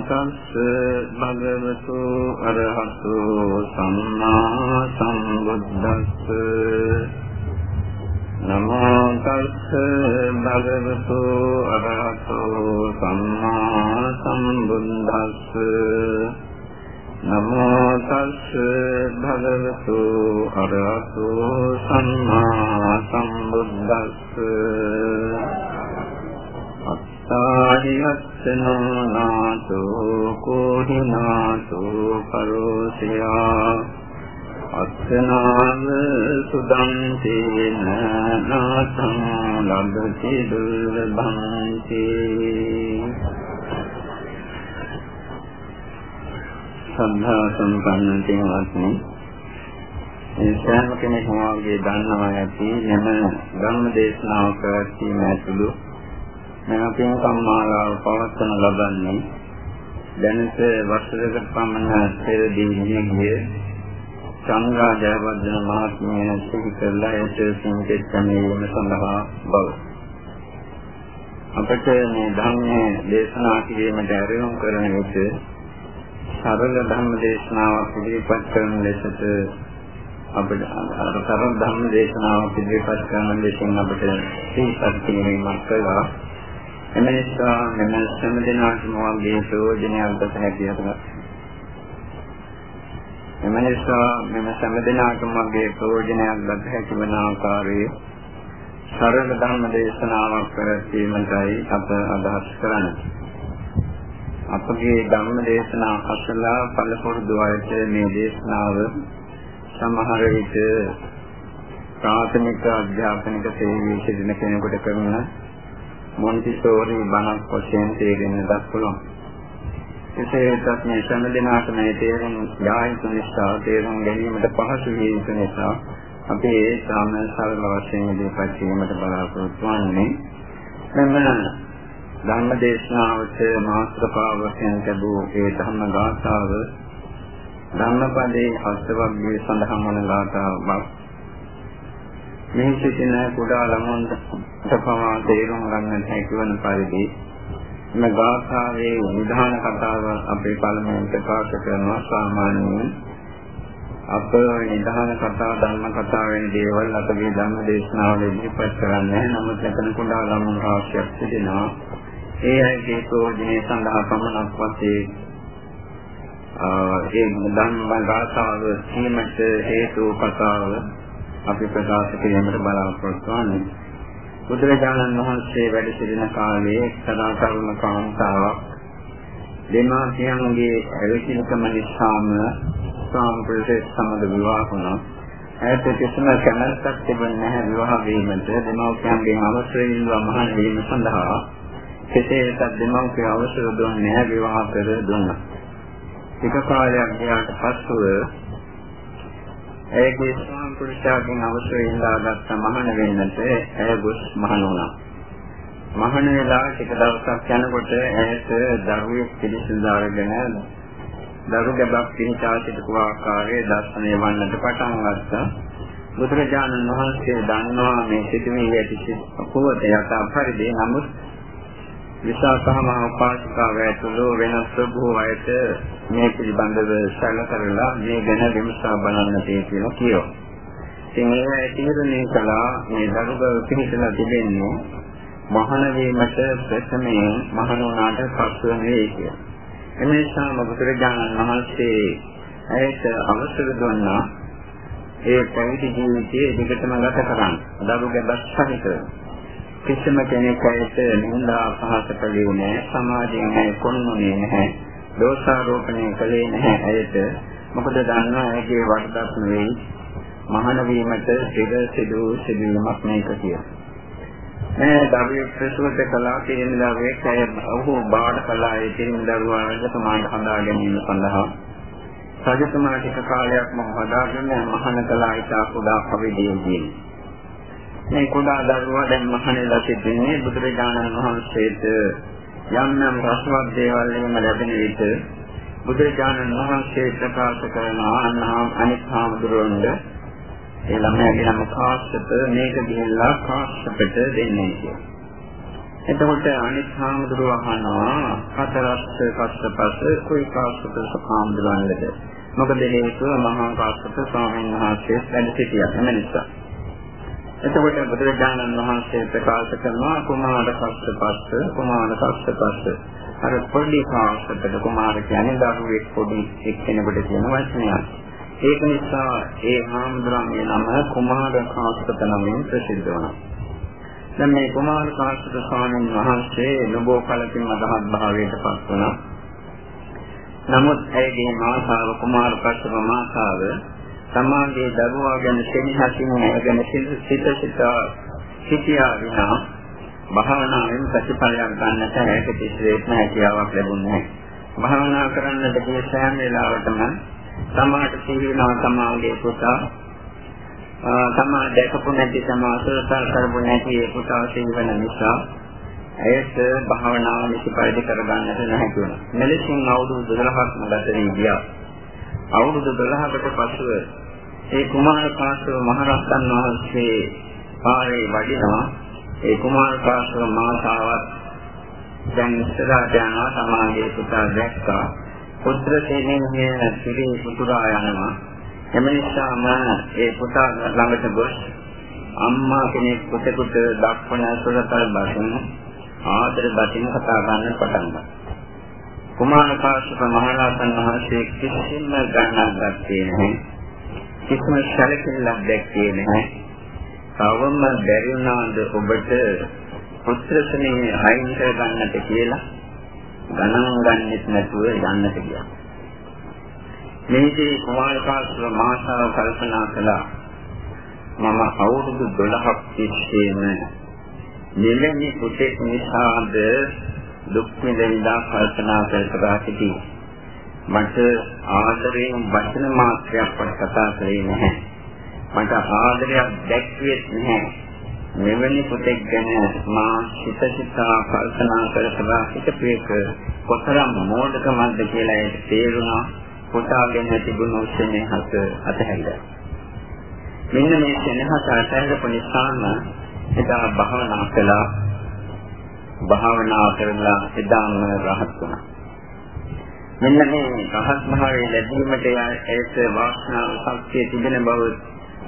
තස්ස භගවතු අරහතු සම්මා සම්බුද්දස්ස. නමෝ තස්ස භගවතු අරහතු සම්මා සම්බුද්දස්ස. නමෝ තස්ස භගවතු අරහතු සම්මා සම්බුද්දස්ස. සාහියස්සනෝ නාතෝ කෝහිනාතෝ පරෝසියා අස්සනාව සුදං තේන නාතං ලබති දුර්ලභංති සම්භා සම්පන්න තේවත්නි ඒ සෑම කෙනෙක්ම වාගේ දන්නවා ඇති යම ධර්ම දේශනාව කරවීම ඇතුළු මෙම පින් සම්මාලාව පවත්වන ලබන්නේ දැනට වසර දෙකක් පමණ පෙර දිනේ සංඝා ජයවර්ධන මහත්මිය සිහි කරලා ඒට සිංකෙත් කමීම සඳහා බව. අපට මේ ධර්මයේ දේශනා කිරීමට ආරම්භ කරන විට සරල ධර්ම දේශනාවක් ඉදිරිපත් කරන ලෙසට අපිට සරල ධර්ම දේශනාවක් ඉදිරිපත් කරන ලෙසින් අපිට සිහිපත් කිරීමක් කළා. එම නිසා මෙම සෑම දිනකටම වගේ ප්‍රයෝජනයක් ගත හැකියට එම නිසා මෙම සෑම දිනකටම වගේ ප්‍රයෝජනයක් ගත හැකි වන ආකාරයේ සරල ධර්ම දේශනාවක් පැවැත්වීමටයි අප අදහස් කරන්නේ. අපගේ ධර්ම දේශනා අසලා පළපොරුදු අයට මේ දේශනාව සමහර විට ප්‍රාථමික අධ්‍යාපනික සේවයේ සිටින කෙනෙකුට කරන මොන්ටිසෝරි බණක් වශයෙන් තේරෙන්නත් පුළුවන්. එසේත් මේ සෑම දිනකට මේ තේරුම් යායුතු නිසා තේරුම් ගැනීමට පහසු විය යුතු නිසා අපි ඒ සාම සරල වශයෙන් ඉදිරිපත් කිරීමට බලාපොරොත්තු වෙන්නේ. මෙන්න ධර්ම දේශනාවට මාස්ත්‍රපාව වශයෙන් ලැබූ ඒ ධර්ම ගාථාව ධම්මපදයේ අස්තවග්ගයේ සඳහන් වන ගාථාවක් මේ සිටින කුඩා ළමුන්ට පවා තේරුම් ගන්නට හැකිවන පරිදි මේ ගාථාවේ නිධාන කතාව අපේ පළමුවෙන් ප්‍රකාශ කරනවා. සාමාන්‍යයෙන් අප නිධාන කතා ධර්ම කතා වෙන දේවල් අපගේ ධර්ම දේශනාවල ඉදිරිපත් කරන්නේ නමුත් එතන කුඩා ළමුන් රාශියක් සිටිනවා ඒ අයගේ ප්‍රයෝජනය සඳහා පමණක් වශයෙන් ඒ ධර්ම ගාථාව සීමට හේතු කතාව අපි ප්‍රකාශ කිරීමට බලාපොරොත්තු වෙන්නේ. බුදුරජාණන් වහන්සේ වැඩ සිටින කාලයේ සදා කර්ම කාන්තාවක් දෙමාපියන්ගේ ඇවිසිනකම නිසාම සාම්ප්‍රදායික සමග විවාහ වුණා. ඇයට කිසිම කැමැත්තක් තිබෙන්නේ නැහැ විවාහ වීමට. දෙමාපියන්ගෙන් අවසර ඉල්ලුවා මහාන වීම සඳහා. කෙසේත් දෙමාපිය අවසර දුන්නේ නැහැ විවාහ කර දුන්නා. ටික කාලයක් ගියාට පස්සෙ ඇයගේ ස්වාම පුරුෂයාගෙන් අවශ්‍ය ඉඳාගත් මහණ වෙන්නට ඇය ගොස් මහණ වුණා. මහණ වෙලා ටික දවසක් යනකොට ඇයට දරුවෙක් පිළිසිඳාරගෙන දරු ගැබක් පිහිටා සිටපු ආකාරයේ දර්ශනය වන්නට පටන් ගත්තා. බුදුරජාණන් වහන්සේ දන්නවා මේ සිටුමේ ඇති පොත යථා පරිදි නමුත් විශාකම උපාසිකාව ඇතුළු වෙනස් බොහෝ අයට මේ පිළිබඳව සැලකලා මේ ගැන විමසා බලන්න තියෙනවා කියනවා. ඉතින් ඒ තීරණය කළා මේ දරුගව පිළිසලා තිබෙන්නේ මහාන වීමට ප්‍රථමයෙන් මහාන වුණාට පසු නෙවෙයි කියලා. එමේසාම බුදුරජාණන් වහන්සේ ඇයට අවසර දුන්නා ඒ පැවිදි ජීවිතයේ දිගටම ගත කරන්න. දරුගව සහිතව. කිසිම කෙනෙක් ඇයට නින්දා පහස කළේ නැහැ. සමාජයෙන් ඇය කොන්නුනේ නැහැ. දෝෂාරෝපණය කළේ නැහැ ඇයට. මොකද දන්නා ඇගේ වරදක් නෙවෙයි. මහාන වීමට සිද සිදු සිදුවීමක් මේක කියලා. මේ දරුවෙක් ප්‍රසූත කළා කියන දරුවෙක් ඇය ඔහු බාඩ කළා. ඒ කියන දරුවාට සමාන හඳා ගැනීම සඳහා. රජතුමා ටික කාලයක් මම හදාගෙන මහාන කළා. ඉතා කුඩා කවිදීදී මේ කුඩා දරුවා දැන් මහණෙලා සිටින්නේ බුදුරජාණන් වහන්සේට. යම් යම් රසවත් දේවල් එහෙම ලැබෙන විට බුදුරජාණන් වහන්සේ ප්‍රකාශ කරන අන්හාම් අනිත් හාමුදුරුවන්ද ඒ ළමයාගේ නම කාශ්‍යප මේක ගිහිල්ලා කාශ්‍යපට දෙන්නේ කියලා. එතකොට අනිත් හාමුදුරුව අහනවා හතරස් පස්සපස්ස කුයි කාසුත හාමුදුරන්ලද මොකද හේතුව මහා කාශ්‍යප ස්වාමීන් වහන්සේ වැඩ සිටියා. එම නිසා එතකොට බුදුරජාණන් වහන්සේ ප්‍රකාශ කරනවා කුමාර කස්සපස්ස කුමාර කස්සපස්ස අර පොඩි කාශ්‍යපද කුමාර කියන්නේ දරුවෙක් පොඩි එක්කෙනෙකුට කියන වචනයක්. ඒක නිසා ඒ හාමුදුරන්ගේ නම කුමාර කාශ්‍යප නමින් ප්‍රසිද්ධ වුණා. දැන් මේ කුමාර කාශ්‍යප ස්වාමීන් වහන්සේ නබෝ කලකින් අදහත් භාවයට පත් වුණා. නමුත් ඇයගේ මාතාව කුමාර කශ්‍යප මාතාව සමාජයේ දරුවා ගැන සෙනෙහසින් ගැන සිත සිත සිටියා විනා භාවනාවෙන් ප්‍රතිඵලයක් ගන්නට ඇයට කිසිවෙත් හැකියාවක් ලැබුණේ නැහැ. භාවනා කරන්නට ගිය සෑම වෙලාවකම සමාජ සිහිනවා සමාජයේ පුතා තමා දැකපු නැති සමාසලතර කරපු නැති පුතා සිහිවන නිසා ඇයට භාවනාව නිසි පරිදි කරගන්නට නැහැ වුණා. මෙලෙසින් අවුරුදු 12ක්ම ගත වී ගියා. අවුරුදු 12කට පසුව ඒ කුමාර කාශ්‍යප මහරහතන් වහන්සේ පාරේ වඩිනවා. ඒ කුමාර කාශ්‍යප මාතාවත් දැන් ඉස්සරහට යනවා සමාජයේ පුතා දැක්කා. පුත්‍ර සේනෙන්නේ පිළි පුතුරා යනවා. එම නිසාම ඒ පුතා ළඟට ගොස් අම්මා කෙනෙක් පුතෙකුට දක්වන සුරතල් බසින් ආදර බතින් කතා ගන්න පටන් ගත්තා. කුමාර කාශ්‍යප මහ රහතන් වහන්සේ කිසිම ගණනක් ගත්තේ නැහැ. කිසිම සැලකිල්ලක් දැක්කේ නැහැ. තවම බැරි වුණාද ඔබට පුත්‍රසනේ අයින් කර ගන්නට කියලා ගණන් ගන්නෙත් නැතුව යන්නට ගියා. මේකේ කුමාර කාශ්‍යප මහසාව කල්පනා කළා මම අවුරුදු 12ක් තිස්සේම මෙලෙනි පුතෙක් නිසාද දුක් විඳිනා කල්පනා කරලා සිටි. මට ආදරයෙන් වචන මාත්‍රයක්වත් කතා කරේ නැහැ. මට ආදරයක් දැක්වියෙත් නැහැ. මෙවැනි පුතෙක් ගැන මා සිත සිතා කල්පනා කරලා සිටපේක කොතරම් මෝඩකමක්ද කියලා ඒක තේරුණා. පුතාගෙන තිබුණු ස්නේහස අතහැරියා. මෙන්න මේ ස්නේහස අතහැරපු නිසාම එදා භාවනා කළා. භාවනා කරලා එදාම රහත් වුණා. මෙන්න මේ රහත් භාවයේ ලැබීමට ඒත් වාසනාව ශක්තිය තිබෙන බව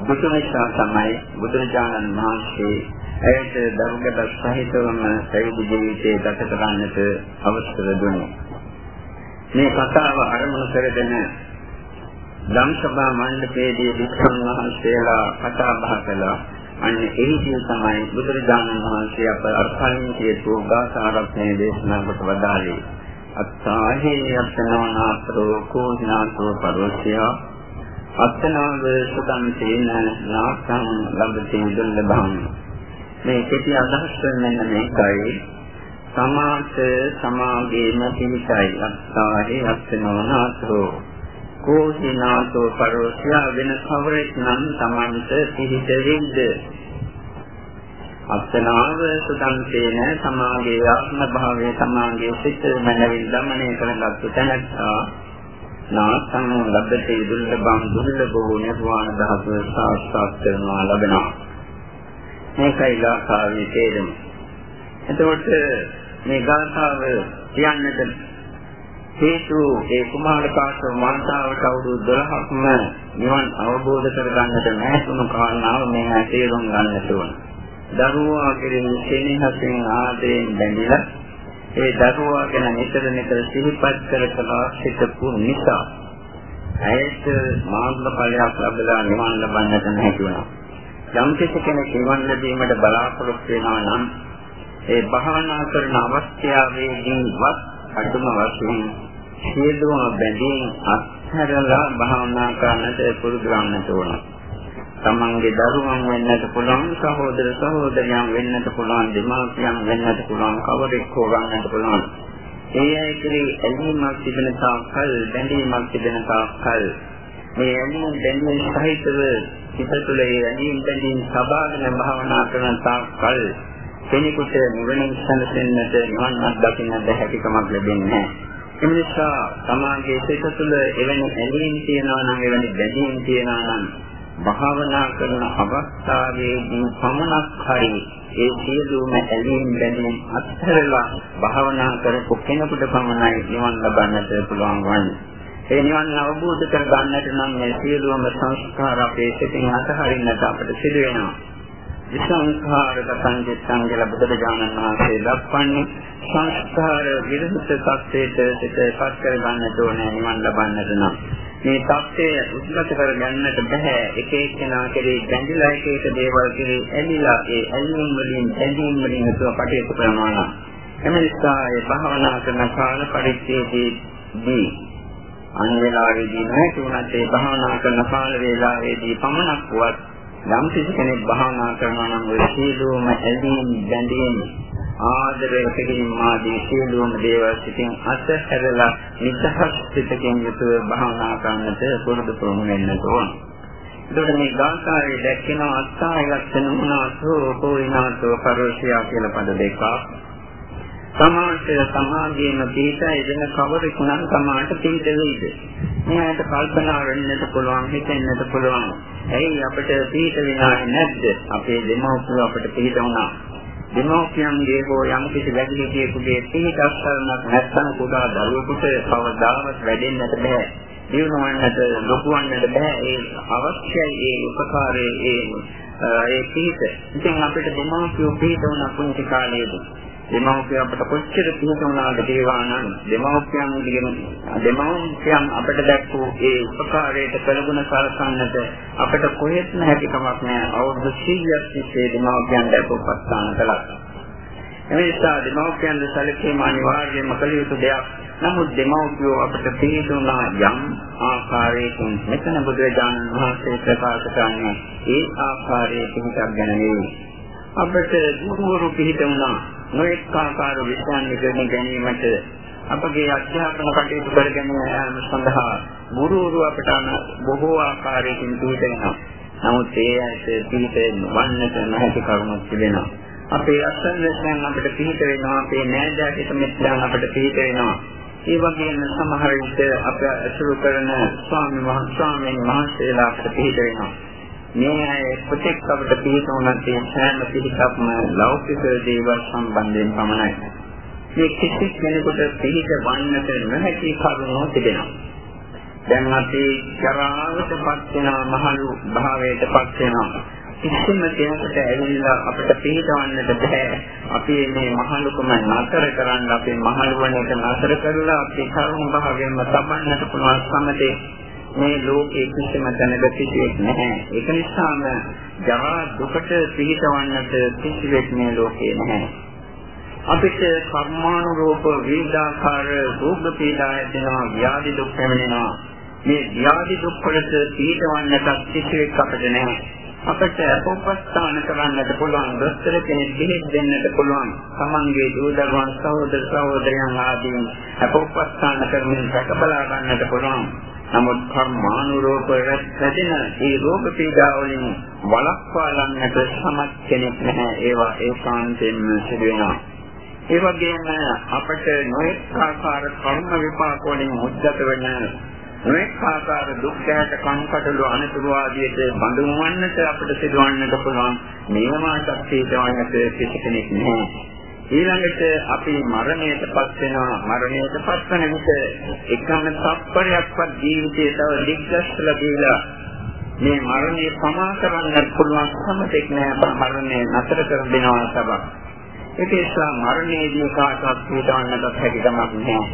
බුදු නිසා තමයි බුදුරජාණන් වහන්සේ ඇයට ධර්මගත සහිතවම පැවිදි ජීවිතය ගත කරන්නට අවසර දුන්නේ. මේ කතාව අරමුණු කරගෙන ධම්සභා මණ්ඩපයේදී වික්‍රම වහන්සේලා කතා බහ කළා. අන්න එහිදී තමයි බුදුරජාණන් වහන්සේ අප අර්ථයෙන් කියපු ගාථාරත්නයේ දේශනා කොට වදාළේ. අත්තාහේ අත්තනානාතරෝ කෝඥාතෝ පරෝක්ෂය. අත්තනාව සුතං තේන නාසං ලබති දුර්ලභං. මේ කෙටි අදහස් වෙන මේකයි. සමාත සමාගේම පිහිටයි අත්තාහේ අත්තනානාතරෝ කෝහිනාතෝ පරෝක්ෂය වෙන කවරෙක් නම් තමන්ට පිහිට වෙද්ද අත්නාව සුදන්තේන සමාගයේ ආත්ම භාවයේ සමාගයේ සිත මනවින් දමනය කරගත්තු තැනැත්තා. නාසං ලබ්ධේ දුර්ලභං දුර්ලභෝ නිර්වාණ ධාතුව සාක්ෂාත් කරනවා ලබනවා. මේකයි ගාථාවේ තේරුම. එතකොට මේ ගාථාව කියන්නට හේතු ඒ කුමාර කාශ්‍යප මාතාවට අවුරුදු 12ක්ම නිවන් අවබෝධ කරගන්නට නැතුණු කාරණාව මේ තේරුම් ගන්නට ඕන. දරුවා කෙරෙහි සෙනෙහසින් ආදරයෙන් බැඳිලා ඒ දරුවා ගැන නිතර නිතර සිහිපත් කර කලා සිටපු නිසා ඇයට මාර්ග ඵලයක් ලැබලා නිවන් ලබන්නට නැති වුණා. යම් කෙනෙක් නිවන් ලැබීමට බලාපොරොත්තු වෙනවා නම් ඒ භාවනා කරන අවස්ථාවේදීවත් අදුම වශයෙන් සියලුම බැඳීම් අත්හැරලා භාවනා කරන්නට පුරුදු වෙන්නට ඕන. තමන්ගේ දරුවන් වෙන්නට පුළුවන් සහෝදර සහෝදරයන් වෙන්නට පුළුවන් දෙමාපියන් වෙන්නට පුළුවන් කවරෙක් හෝ වෙන්නට පුළුවන්. ඒ අය කෙරෙහි ඇලීමක් තිබෙන තාක්කල් බැඳීමක් තිබෙන තාක්කල් මේ ඇලීම් බැඳීම් සහිතව සිත තුළ ඒ ඇලීම් බැඳීම් සබාගෙන භාවනා කරන තාක්කල් කෙනෙකුට නිවනින් සැනසෙන්නට නිවන්ක් දකින්නට හැකියාවක් ලැබෙන්නේ නැහැ. එම නිසා සමාජයේ සිත තුළ එවැනි ඇලීම් තියනවා නම් එවැනි බැඳීම් තියනවා නම් භාවනා කරන අවස්ථාවේදී පමණක් හරි ඒ සියලුම ඇලීම් බැඳීම් අත්හැරලා භාවනා කරපු කෙනෙකුට පමණයි නිවන් ලබන්නට පුළුවන් වන්නේ. ඒ නිවන් අවබෝධ කර ගන්නට නම් මේ සියලුම සංස්කාර අපේ සිතින් අතහරින්නට අපට සිදු වෙනවා. විසංඛාරක සංජිත්තං කියලා බුදුරජාණන් වහන්සේ දක්වන්නේ සංස්කාර විරුද්ධ තත්ත්වයට සිතපත් කර ගන්නට ඕනේ නිවන් ලබන්නට නම්. මේ தත්ත්වය උද්ගත කර ගන්නට බෑ. එක එක්කෙනා කෙරේ බැඳිලා එක එක දේවල් කෙරේ ඇලිලා ඒ ඇලීම් වලින් බැඳීම් වලින් හිතුව කටයුතු කරනවා නම්. එම නිසා ඒ භාවනා කරන කාල පරිච්ඡේදයේදී අන්වේලාවේදී නැති වුණත් ඒ භාවනා කරන කාල වේලාවේදී පමණක් වුවත් යම් කිසි කෙනෙක් භාවනා කරනවා නම් ඔය සීලෝම ඇලීම් බැඳීම් ආදරය පිළිම ආදී සියලුම දේවල් සිටින් අතහැරලා නිදහස් සිතකින් යුතුව භාවනා කරන්නට පුරුදු පුහුණු වෙන්න ඕන. එතකොට මේ ගාථාවේ දැක්කෙන අත්තාය ලක්ෂණ මොනවාසෝ කෝිනාසෝ පරෝෂියා කියලා පද දෙකක්. සමාජය සමාධියම පිටයි වෙන කවරෙකුනම් සමාජයට පිට වෙයිද? මෙයාට කල්පනා වෙන්නට පුළුවන් හිතෙන්නට පුළුවන්. ඇයි අපිට පිට වෙනානේ නැද්ද? අපේ දෙමව්පියෝ අපිට පිට වුණා. දෙමව්පියන්ගේ හෝ යම් කිසි වැඩිහිටියෙකුගේ පිටක් කරනක් නැත්නම් කුඩා දරුවෙකුට කවදාවත් වැඩෙන්නට බෑ. දිනුවන්නට ලොකුවන්නට බෑ. ඒ අවශ්‍යයි ඒ උපකාරයේ ඒ ඒ පිට. ඉතින් අපිට දෙමව්පියෝ පිට වුණා පුංචි කාලේදී දෙමව්පියන් අපට කොච්චර පිළිතුරුනාද දේවා නම් දෙමව්පියන් දිගම දෙමව්පියන් අපට දැක්වූ ඒ උපකාරයට කළගුණ සලසන්නට අපට කොහෙත්ම හැකියාවක් නැහැ. අවුරුදු 100ක් තිස්සේ දෙමව්පියන් දැක්වපත්තාන කළා. එනිසා දෙමව්පියන් සැලකීම අනිවාර්යයෙන්ම කළ යුතු දෙයක්. නමුත් දෙමව්පියෝ අපට පිළිතුරුනා යම් ආකාරයකින්. මෙතන බුදුරජාණන් වහන්සේ ප්‍රකාශ කරන්නේ ඒ ආකාරයේ පිටක් ගැන නෙවෙයි. අපට ගුරුවරු පිළිතුරුනා නොඑක ආකාර විශ්වාස ඉගෙන ගැනීමට අපගේ අධ්‍යාපන කටයුතු කරගෙන යාම සඳහා ගුරුවරු අපට බොහෝ ආකාරයකින් පිළිදෙනවා. නමුත් ඒ ඇයට පිළිදෙන්න වන්නට නැති කරුණක් තිබෙනවා. අපේ අසන්නයන් අපිට පිළිත වෙනවා. අපේ නෑදෑයන්ට මෙත්යන් අපිට පිළිත වෙනවා. ඒ වගේම සමහර විට අප අසුරු කරන ස්වාමීන් වහන්සේලා අපිට පිළිත වෙනවා. මේ අය කොටෙක් අපිට පිළිතුරුණත් ඒ සෑම පිළිකක්ම ලෞකික දේවල් සම්බන්ධයෙන් පමණයි. මේ කිසි කෙනෙකුට පිළිත වන්නට නොහැකි කරුණෝ තිබෙනවා. දැන් අපි ජරාවටපත් වෙනා මහලු භාවයටපත් වෙනවා. කිසිම කෙනෙකුට ඇවිල්ලා අපිට පිළිතවන්නට බෑ. අපි මේ මහලුකම නතර කරන්න අපේ මහලුවනට නතර කරලා අපේ කරුණ භාවයෙන්ම සම්බන්ධට පුළුවන් සම්මතේ මේ ලෝකයේ කිසිම තැනක කිසිවෙක් නැහැ. ඒක නිසාම ජරා දුකට පිළිතවන්නට කිසිවෙක් මේ ලෝකේ නැහැ. අපිට කර්මානුරූප විවිධාකාර රෝග පීඩා ඇතිවෙනවා, ව්‍යාධි දුක් පැමිණෙනවා. මේ ව්‍යාධි දුක් වලට පිළිතවන්නට කිසිවෙක් අපිට නැහැ. අපිට උපස්ථාන කරන්නට පුළුවන් දොස්තර කෙනෙක් දෙහෙත් දෙන්නට පුළුවන් තමන්ගේ දූ දරුවන් සහෝදර සහෝදරයන් ආදීන් උපස්ථාන කරමින් රැක බලා ගන්නට පුළුවන් නමුත් කර්මානුරූපව රැඳෙන මේ රෝග පීඩා වලින් වළක්වා ගන්නට සමත් කෙනෙක් නැහැ. ඒවා ඒකාන්තයෙන්ම සිදු වෙනවා. ඒ වගේම අපට නොඑක ආකාර කර්ම විපාක වලින් උද්ගත වෙන නොඑක ආකාර දුක් ගැට කම්කටොළු අනතුරු ආදියට බඳුන් වන්නට අපට සිදුවන්නට පුළුවන් මේවා ශක්තියට වන්නට කිසි කෙනෙක් නැහැ. ඊළඟට අපි මරණයටපත් වෙනවා මරණයටපත් වෙන විට එකම තත්පරයක්වත් ජීවිතයේ තව දිග්ගස්සලා දීලා මේ මරණය සමා කරන්න පුළුවන් සමතෙක් නෑ මරණය නතර කර දෙනවා තමයි. ඒක නිසා මරණයේදී කාටවත් පිටවන්නට හැකි කමක් නෑ.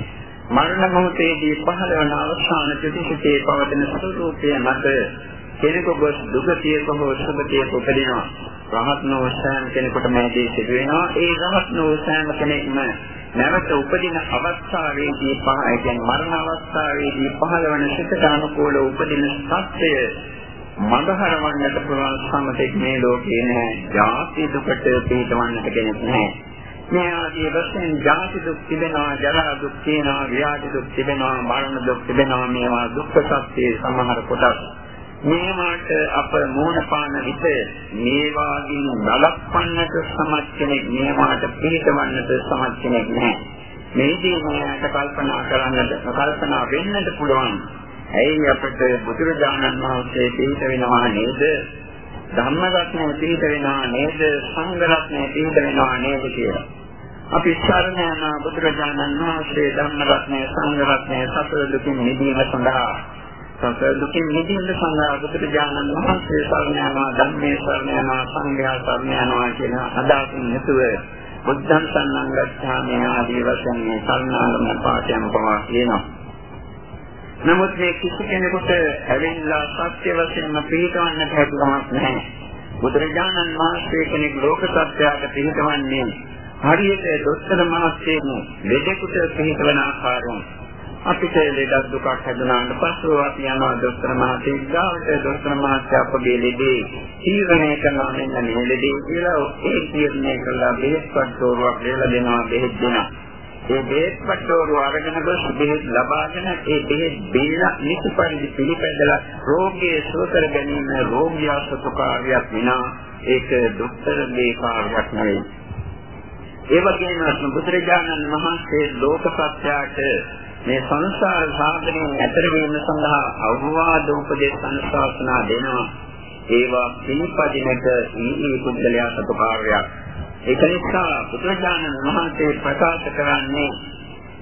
මරණ මොහොතේදී පහළ වන අවසාන ප්‍රතිශතයේ පවතින ස්වરૂපය මත කෙනෙකු ගොස් දුගතියක හෝ සුගතියක උපදිනවා. රහත් වූ සෑම කෙනෙකුට මේ දේ සිදු වෙනවා. ඒ රහත් වූ සෑම කෙනෙක්ම නැවත උපදින අවස්ථාවේදී පහ ඒ කියන්නේ මරණ අවස්ථාවේදී පහළවන සිතට අනුකූල උපදින සත්‍යය මඟහරවන්නට පුළුවන් සමතෙක් මේ ලෝකේ නැහැ. ජාති දුකට පිටවන්නට කෙනෙක් නැහැ. මේ ආදී වශයෙන් ජාති දුක් තිබෙනවා, ජරා දුක් තියෙනවා, ව්‍යාධි දුක් තිබෙනවා, මරණ දුක් තිබෙනවා. මේවා දුක්ඛ සත්‍යයේ සමහර කොටස්. මේවාට අප මෝහන පාන විට මේවාගින් බලපන්නට සමත් කෙනෙක් මේවාට පිළිතවන්නට සමත් කෙනෙක් නැහැ. මේදී මෙයාට කල්පනා කරන්නට කල්පනා වෙන්නට පුළුවන්. ඇයි අපිට බුදුරජාණන් වහන්සේ පිළිත වෙනවා නේද? ධම්ම රත්නය පිළිත වෙනවා නේද සංඝ රත්නය පිළිත වෙනවා නේද කියලා. අපි ශරණ යන බුදුරජාණන් වහන්සේ ධම්ම රත්නය සංඝ රත්නය සතර දුකින් මිදීම සඳහා සතර දුකින් මිදීම සඳහා බුදුරජාණන් වහන්සේ ශරණ යනවා ධම්මේ ශරණ යනවා සංඝයා ශරණ යනවා කියන අදහසින් යුතුව බුද්ධං සන්නං ගච්ඡාමි ආදී වශයෙන් මේ සරණාගම පාඨයම පවා කියනවා. නමුත් මේ කිසි කෙනෙකුට ඇවිල්ලා සත්‍ය වශයෙන්ම පිළිගන්නට හැකියාවක් නැහැ. බුදුරජාණන් වහන්සේ කෙනෙක් ලෝක සත්‍යයට පිළිගන්නේ හරියට දොස්තර මහත්මයෙක් ලෙඩෙකුට පිළිගවන ආකාරයෙන් අපිට ලෙඩක් දුකක් හැදුනාට පස්සෙ අපි යනවා දොස්තර මහත්තයෙක් ගාවට දොස්තර මහත්තයා අපගේ ලෙඩේ තීරණය කරනවා මෙන්න මේ ලෙඩේ කියලා. ඒ තීරණය කළා බෙහෙත් පත්‍රෝරුවක් දෙලා දෙනවා බෙහෙත් දෙනවා. ඒ බෙහෙත් පත්‍රෝරුව අරගෙන ගොස් බෙහෙත් ලබාගෙන ඒ බෙහෙත් බීලා නිසි පරිදි පිළිපැදලා රෝගී සුව කර ගැනීම රෝගියා සතු කාර්යයක් විනා ඒක දොස්තරගේ කාර්යයක් නෙවෙයි. ඒ වගේම බුදුරජාණන් වහන්සේ ලෝක සත්‍යයට මේ සංසාර සාගරයෙන් ඇතර වීම සඳහා අවවාද උපදේශ අනුශාසනා දෙනවා. ඒවා පිළිපදිනට ඊයේ පුද්ගලයා සතු කාර්යයක්. ඒක නිසා බුදුරජාණන් වහන්සේ ප්‍රකාශ කරන්නේ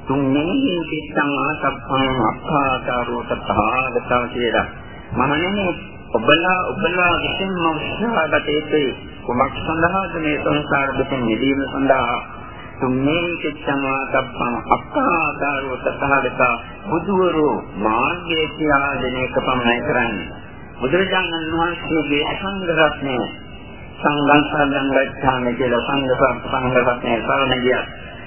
තුන්වෙනි පිටං ආසප්පං අක්ඛාතාරෝ තථාගතා කියලා. මහණෙනි ඔබලා ඔබලා විසින්ම උත්සාහගත යුතුයි. කුමක් සඳහාද මේ සංසාර දුකින් මිදීම සඳහා තුන්නේ කිච්ඡමා තබ්බං අක්ඛාදාරෝ තථාගත බුදුවරු මාර්ගයේ කියා දෙන එක පමණයි කරන්නේ. බුදුරජාණන් වහන්සේගේ සංඝ රත්නය සංඝං සරණං ගච්ඡාමි කියලා සංඝ සංඝ රත්නය සරණ ගියා.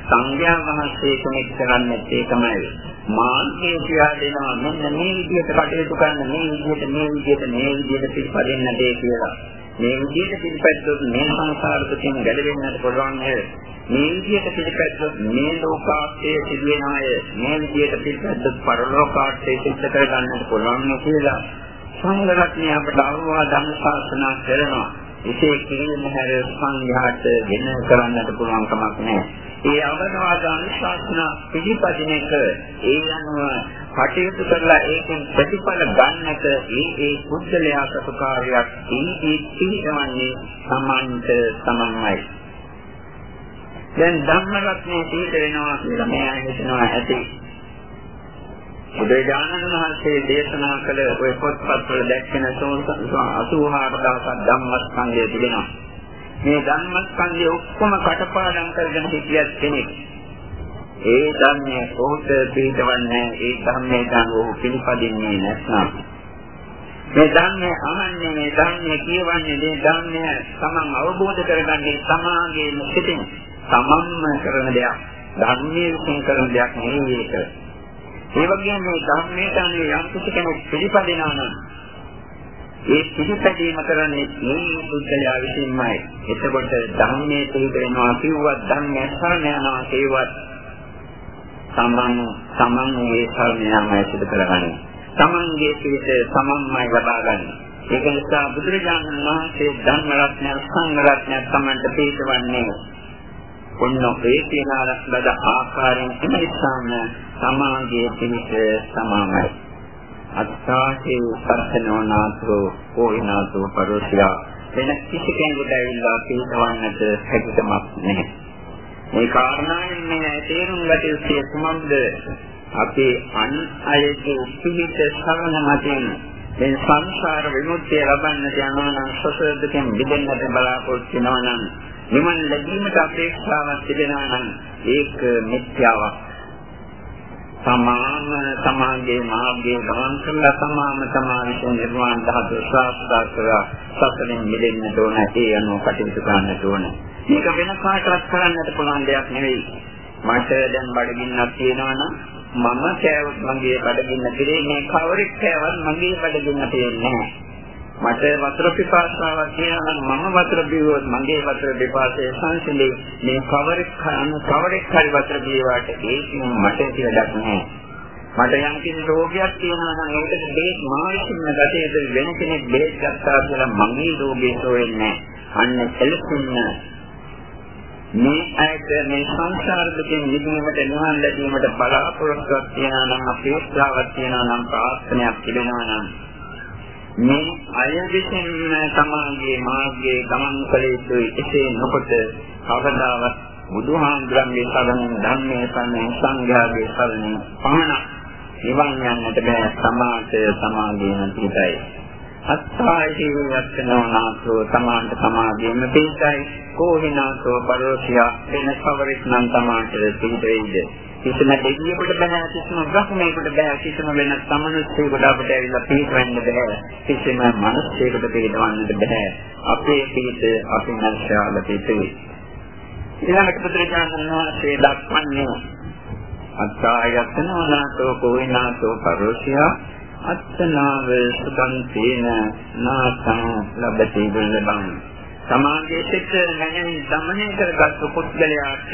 සංඝයා වහන්සේ කෙනෙක් කරන්නේ ඒකමයි මාර්ගයේ කියා දෙනවා මෙන්න මේ විදිහට කටයුතු කරන්න මේ විදිහට මේ විදිහට මේ විදිහට පිළිපදින්න දෙය කියලා. මේ විදිහට පිළිපැද්දොත් මේ සංසාර දුකින් ගැලවෙන්නට පුළුවන් නේද මේ විදිහට පිළිපැද්දොත් මේ ලෝකාර්ථයේ සිදුවෙන අය මේ විදිහට පිළිපැද්දොත් පරලෝකාර්ථයේ සිද්ධ කරගන්නට පුළුවන් කියලා සංඝරත්නය අපට අවවාද ධර්මශාසනා කරනවා. ඉසේ කිරීම හැර සංඝයාට වෙන කරන්නට පුළුවන් කමක් නැහැ. ඒ අවවාද අනුශාසනා පිළිපදින එක ඒ අනුව කටයුතු කරලා ඒකෙන් ප්‍රතිඵල ගන්නට ඒ ඒ පුද්ගලයා සතු කාර්යයක් ඒ ඒ පිළිගන්නේ සමන්ත සමන්මයි. දැන් ධම්මරත්නේ තීත වෙනවා කියලා මේ අය හිතනවා ඇති. බුදුරජාණන් වහන්සේ දේශනා කළ ওই පොත්පත් වල දැක්වෙන 84000ක් ධම්මස්කන්ධය තිබෙනවා. මේ ධම්මස්කන්ධය ඔක්කොම කටපාඩම් කරගෙන හිටියත් කෙනෙක්. ඒ ධර්මයේ කොහොමද පිළිදවන්නේ ඒ ධර්මයේ ගන්න ඔහු පිළිපදින්නේ නැත්නම්? මේ ධර්මයේ අහන්නේ මේ ධර්මයේ කියවන්නේ මේ ධර්මය තමන් අවබෝධ කරගන්නේ සමාගයේම සිටින් තමන්ම කරන දෙයක්. ධර්මයේ විසින් කරන දෙයක් නෙවෙයි ඒක. ඒ වගේම මේ ධර්මයට අනුව යම් කිසි කෙනෙක් පිළිපදිනවා නම් ඒ පිළිපැදීම කරන්නේ මේ බුද්ධයා විසින්මයි. එතකොට ධර්මයේ පිළිපෙනවා කිව්වත් ධර්මයේ සරණ යනවා කියවත් තමන් තමන් මේ සරණ යාමයි සිදු කරගන්නේ. තමන්ගේ පිළිස තමන්මයි ලබා ගන්න. ඒක නිසා බුදුරජාණන් වහන්සේ ධර්ම රත්නය සංඝ රත්නය තමන්ට පිළිපෙවන්නේ ඔන්න ඒ කියන ලද ආකාරයෙන් ඉමනිස්සාම සමාගයේ පිණිස සමාමයි. අත්තාසේ පස්සනෝ නාතෝ ඕිනාතෝ පරෝසියා වෙන කිසි කෙනෙකුට ඇවිල්ලා පිළිතවන්නට හැකියාවක් නැහැ. මේ කාරණාවෙන් මේ තේරුම් ගත යුත්තේ කුමක්ද? අපේ අන් අයගේ පිහිට සරණ මතින් මේ සංසාර විමුක්තිය ලබන්නට යනවා නම් සසර දුකෙන් මිදෙන්නට බලාපොරොත්තු වෙනවා නම් නිවන් ලැබීමට අපේක්ෂාවක් තිබෙනවා නම් ඒක මිත්‍යාවක්. සමාන සමාගයේ මාර්ගයේ ගමන් කරලා සමාන තමා විසින් නිර්වාණ ධාතු සාස්ත්‍ර කරලා සසලින් මිදෙන්න ඕන ඒ අනුව කටයුතු කරන්නට ඕන. මේක වෙන කාටවත් කරන්නට පුළුවන් දෙයක් නෙවෙයි. මට දැන් බඩගින්නක් තියෙනවා නම් මම කෑවොත් මගේ බඩගින්න පිරේ මේ කවරෙක් කෑවත් මගේ බඩගින්න පිරෙන්නේ නැහැ. මට වතුර පිපාසාවක් තියෙනවා නම් මම වතුර බිව්වොත් මගේ වතුර පිපාසය සංසිඳේ. මේ කවරෙක් කන කවරෙක් හරි වතුර බිව්වාට ඒකෙන් මට කියලා නැහැ. මට යම් කිසි රෝගයක් තියෙනවා නම් ඒකට බේත් මානසිකව ගැටේ වෙන කෙනෙක් බේත් ගත්තා කියලා මගේ රෝගේ සොයන්නේ අන්න එලෙසින් මේ ඇයට මේ සංසාර දුකින් මිදීමට නිවන් ලැබීමට බලාපොරොත්තුවක් තියෙනවා නම් අපේක්ෂාවක් තියෙනවා නම් ප්‍රාර්ථනාවක් තිබෙනවා නම් මේ අය විසින් සමාගයේ මාර්ගයේ ගමන් කළ යුතුයි. එසේ නොකොට කවදාවත් බුදුහාමුදුරන්ගේ සරණින් ධර්මයේ සරණින් සංඝයාගේ සරණින් පමණ නිවන් යන්නට බෑ. සමාජය සමාගයේම පිටයි අත්ථායි යත්තනෝ නාසෝ සමාන්ත සමාගයේම පිටයි කෝහිනාසෝ පරෝසියා වෙන කවරෙක් නම් සමාන්තර පිටෙයිද කිසිම දෙවියෙකුට බෑ කිසිම බ්‍රහ්මයෙකුට බෑ කිසිම වෙන සමනුස්සයෙකුට අපිට ඇවිල්ලා පිටවෙන්න බෑ. කිසිම මිනිසෙකුට පිටවන්නට බෑ. අපේ පිට අපි නැශාල පිටේ. ඊළඟට බුදුරජාණන් වහන්සේ දක්වන්නේ අත්තායතනෝ නාතෝ කෝවිනාතෝ පරෝසියා අත්තනාව සුදං තේන නාසං ලබති දුර්ලභං සමාගයේ සිට නැගෙන දමනය කරගත් පුද්ගලයාට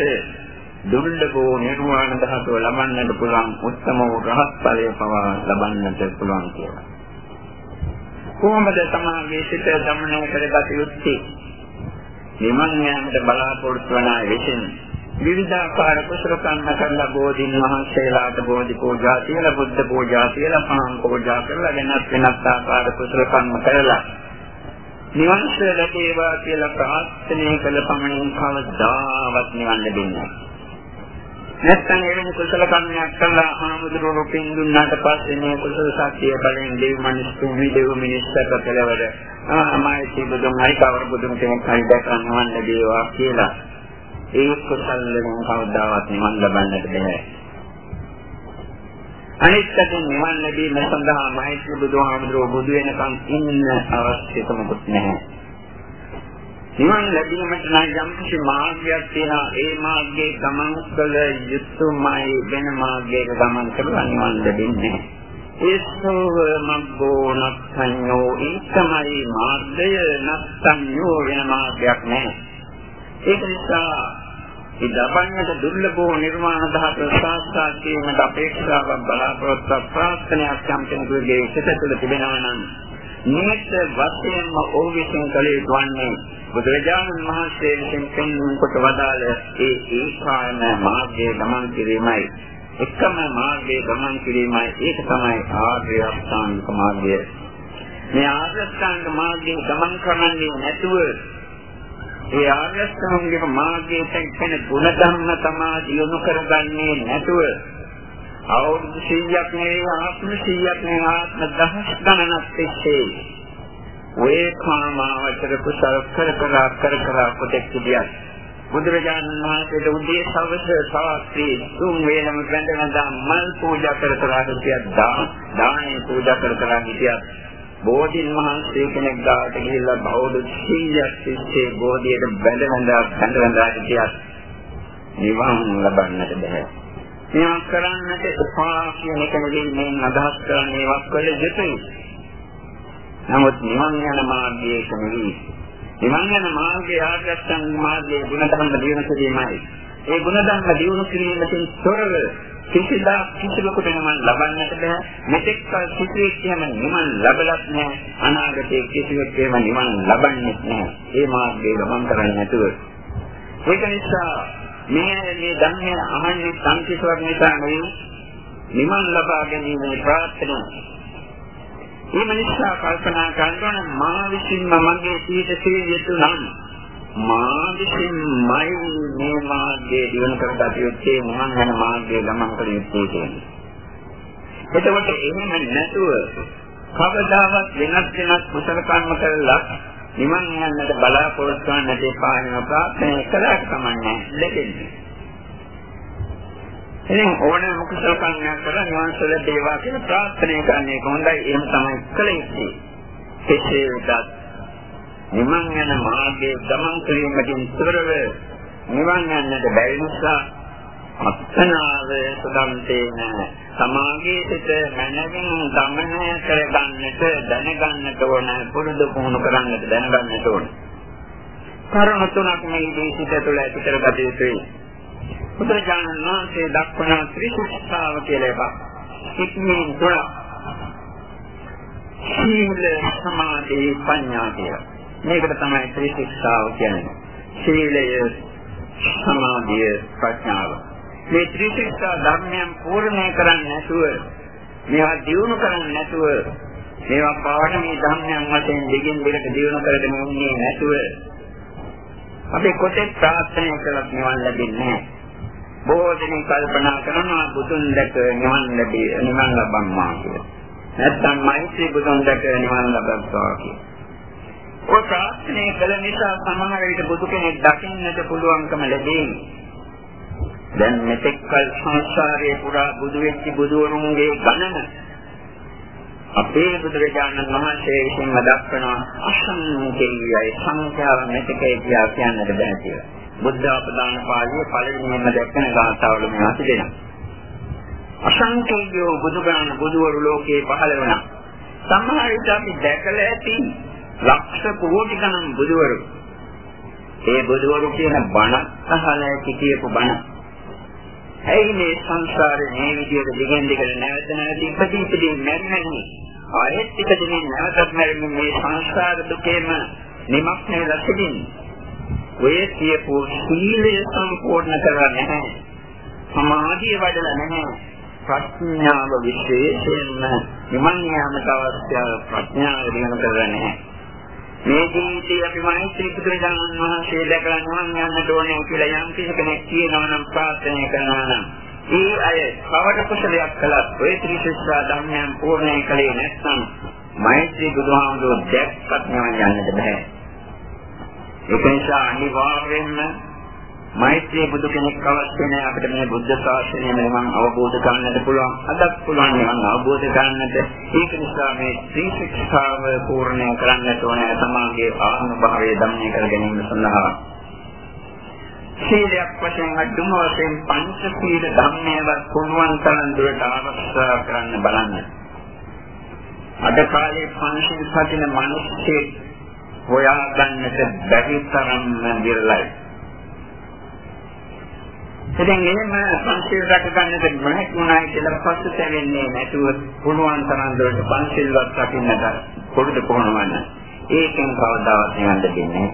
දුර්ලභෝ නිර්වාණ ධාතුව ලබන්නට පුළුවන් උත්තම වූ රහත් ඵලය පවා ලබන්නට පුළුවන් කියලා. කොහොමද සමාගයේ සිට දමනය කරගත යුත්තේ? නිවන් යාමට බලාපොරොත්තු වන අය විසින් විවිධාකාර කුසල කර්ම කරලා බෝධින් වහන්සේලාට බෝධි පූජා කියලා බුද්ධ පූජා කියලා පහන් පූජා කරලා වෙනත් වෙනත් ආකාර කුසල කර්ම කරලා නිවන් සුව ලැබේවා කියලා ප්‍රාර්ථනා කළ පමණින් කවදාවත් නිවන් ලැබෙන්නේ නැහැ. නැත්නම් එවැනි කුසල කර්මයක් කළා ආමුදුරු පින් දුන්නාට පස්සේ මේ කුසල ශක්තිය බලෙන් දෙව් මිනිස්සු විදෙව් මිනිස්සුන්ට කෙලවර ආමයි බුදුන් අයි කවර බුදුන් කෙනෙක් හරි දැකන්නවන්න දේවා කියලා. ඒ කුසල වලින් කවදාවත් නිවන් ලබන්නට බැහැ. අනිත්‍යයෙන් නිවන් ලැබීම සඳහා මෛත්‍රී බුදුහාමුදුරුවෝ බුදු වෙනකන් ඉන්න අවශ්‍යකමකුත් නැහැ. නිවන් ලැබීමට නම් යම් කිසි මාර්ගයක් තියෙනවා. ඒ මාර්ගයේ ගමන් කළ යුතුමයි වෙන මාර්ගයක ගමන් කරලා නිවන් ලැබෙන්නේ ඒසෝව මග්ගෝ නස්සඤ්ඤෝ ඒකමයි මාර්ගය. නස්සඤ්ඤෝ වෙන මාර්ගයක් නැහැ. ඒක නිසා ඉදපන්නට දුර්ලභෝ නිර්වාණ ධාතු සාක්ෂාත් කිරීමට අපේක්ෂාවක් බලාපොරොත්තු ප්‍රාර්ථනාවක් යම් කෙනෙකුගේ සිත තුළ තිබෙනවා නම් නිමිත්ත වශයෙන්ම ඕ විසින් කළ යුතු වන්නේ බුදුරජාණන් වහන්සේ විසින් පෙන්වන කොට වදාළ ඒ ඒකායන මාර්ගයේ ගමන් කිරීමයි. එකම මාර්ගයේ ගමන් කිරීමයි. ඒක තමයි ආර්ය අෂ්ටාංගික මාර්ගය. මේ ආර්ය අෂ්ටාංගික මාර්ගයේ ගමන් කරන්නේ නැතුව ඒ ආර්ය අෂ්ටාංගික මාර්ගයේ තියෙන ගුණ ධර්ම තමයි දියුණු කරගන්නේ නැතුව අවුරුදු 100ක් නෙවෙයි ආත්ම 100ක් නෙවෙයි ආත්ම දහස් ගණනක් තිස්සේ ඔය කාමාවචර කුසල කර කර කර කර කොටෙක් කියනවා බුදුරජාණන් වහන්සේට උදේ සවස සාස්ත්‍රී තුන් වේලම වැඳනදා මල් පූජා කර කර හිටියක් දානේ පූජා කර කර හිටියක් බෝධින් වහන්සේ කෙනෙක් ගාවට ගිහිල්ලා බෞද්ධ 100ක් තිස්සේ බෝධියට වැඳනදා වැඳනදා හිටියක් නිවන් ලබන්නට බැහැ. මේවා කරන්නට එපා කියන එක නෙවෙයි මේ අදහස් කරන්නේ වක් කළ යුතුයි. නමුත් නිවන් යන මාර්ගයේ නෙවෙයි. නිවන් යන මාර්ගයේ ආගත්තන් මාර්ගයේ ගුණධර්ම දිනු කිරීමයි. ඒ ගුණධර්ම දිනු කිරීමෙන් තොරව කිසිදා කිසිලකට නිවන් ලබන්නට බෑ. මෙතෙක් කල කිසිවෙක් එහෙම නිවන් ලැබලත් නෑ. අනාගතයේ කිසිවෙක් එහෙම නිවන් ලබන්නේ නෑ. ඒ මාර්ගයේ ගමන් කරන්නේ නැතුව. ඒක නිසා මේ මේ ධර්මය අහන්නේ සංකේතයක් නිසා නෙවෙයි නිවන් ලබා ගැනීමේ ප්‍රාර්ථනාව. මේ මිනිසා කල්පනා කරනවා මා විසින්ම මගේ සීත සීයතු නම් මා විසින්මයි මේ මාර්ගයේ දිනු කරගත යුත්තේ මහන් යන මාර්ගයේ ගමන් කළ යුත්තේ කියන්නේ. එතකොට එහෙම නැතුව කවදාවත් වෙනස් වෙනස් කුසල කර්ම කරලා නිවන් යන්නට බලාපොරොත්තු වන නැති පායන ප්‍රාර්ථනා කළාට කමන්නේ ලැබෙන්නේ. එහෙනම් ඕනෑම කුසල කර්මයක් කරලා නිවන් සුව දේවා කියලා ප්‍රාර්ථනා කරන්නේ කොහොඳයි එහෙම තමයි කළ යුත්තේ. කෙසේ වෙතත් නිවන් යන මාර්ගයේ ගමන් කිරීමකින් තොරව නිවන් යන්නට බැරි නිසා අත්තනාව සුදම්තේන සමාගයේ සිට මනමින් ගමනය කරගන්නට දැනගන්නට ඕන පුරුදු පුහුණු කරන්නට දැනගන්නට ඕන. කරුණ තුනක් මේ දේශිත තුළ ඇති කරගත යුතුයි. බුදුරජාණන් වහන්සේ දක්වන ත්‍රිශික්ෂාව කියලා එකක්. ඉක්මනින් තුන. සීල සමාධි ප්‍රඥා කියලා. මේකට තමයි ත්‍රිශික්ෂාව කියන්නේ. සීලය සමාධිය ප්‍රඥාව. මේ ත්‍රිශික්ෂා ධර්මයන් පූර්ණේ කරන්නේ නැතුව මේවා දියුණු කරන්නේ නැතුව මේවා පාවට මේ ධර්මයන් වශයෙන් දෙකින් දෙකට දියුණු කරගෙන ඉන්නේ නැතුව අපි කොටෙක් ප්‍රාර්ථනා කළත් නිවන් ලැබෙන්නේ නැහැ. බොහෝ දෙනෙක් කල්පනා කරනවා බුදුන් දැක නිවන් ලැබී නිවන් ලබම්මා කියලා. නැත්නම් මෛත්‍රී බුදුන් දැක නිවන් ලබත්වා කියලා. ඔය ප්‍රාර්ථනා කළ නිසා සමහර විට බුදු කෙනෙක් දකින්නට පුළුවන්කම ලැබෙයි. දැන් මෙතෙක් කල සංසාරයේ පුරා බුදු වෙච්ච බුදුවරුන්ගේ ගණන අපේ බුදුරජාණන් වහන්සේ විසින්ම දක්වන අසංකේයයි සංඛ්‍යාව මෙතකේ කියා කියන්නට බෑ කියලා. බුද්ධ අපදාන පාළියේ පළවෙනිම දැක්කන ගාථාවල මේවා තිබෙනවා. අසංකේයෝ බුදුගාන බුදුවරු ලෝකේ පහළ වුණා. සමහර විට අපි දැකලා ඇති ලක්ෂ කෝටි ගණන් බුදුවරු. ඒ බුදුවරු කියන බණ අහලා ඇති කියපු බණ. ඇයි මේ සංසාරේ මේ විදිහට දිගින් දිගට නැවත නැවත ඉපදී ඉපදී මැරෙන්නේ? ආයෙත් ටික දිනින් නැවතත් මැරෙන්නේ මේ සංසාර දුකේම නිමක් නෙවෙලා සිටින්නේ. ඔය කියපු සීලය සම්පූර්ණ කරලා නැහැ. සමාධිය වඩලා නැහැ. ප්‍රඥාව විශේෂයෙන්ම නිමන් යාමට අවශ්‍ය ප්‍රඥාව දිනු කරලා නැහැ. මේ ජීවිතේ අපි මෛත්‍රී පුදුරජානන් වහන්සේ දැකලා නිවන් යන්න ඕනේ කියලා යම් කෙනෙක් කියනවා නම් ප්‍රාර්ථනා කරනවා නම් ඒ අය කවර කුසලයක් කළත් ඔය ත්‍රිශිෂ්ඨා ධර්මයන් පූර්ණේ කලේ නැත්නම් මෛත්‍රී බුදුහාමුදුරුවෝ දැක්කත් නිවන් යන්නට බෑ. ඒක නිසා අනිවාර්යෙන්ම මෛත්‍රී බුදු කෙනෙක් අවශ්‍ය නැහැ අපිට මේ බුද්ධ ශාසනය මම අවබෝධ කරගන්නට පුළුවන් අදත් පුළුවන් මම අවබෝධ කරගන්නට ඒක නිසා මේ ත්‍රිශික්ෂාව පූර්ණය කරන්නට ඕනේ සමාගයේ ආත්ම භාවය දමනය කර ගැනීම සඳහා සීලයක් වශයෙන් අදුම වශයෙන් පංච සීල ධර්මයවත් පුළුවන් තරම් දුරට ආරක්ෂා කරන්න බලන්න. අද කාලේ පංච සතින මිනිස්සේ හොයා ගන්නට බැරි තරම් විරලයි. ඉතින් එහෙම පංචශීල රැක ගන්නට නොහැකුණායි කියලා පසුතැවෙන්නේ නැතුව පුළුවන් තරම් දුරට පංචශීලවත් රකින්නට පුරුදු පුහුණුවන්න. ඒකෙන් කවදාවත් නිවන් දෙන්නේ නැහැ.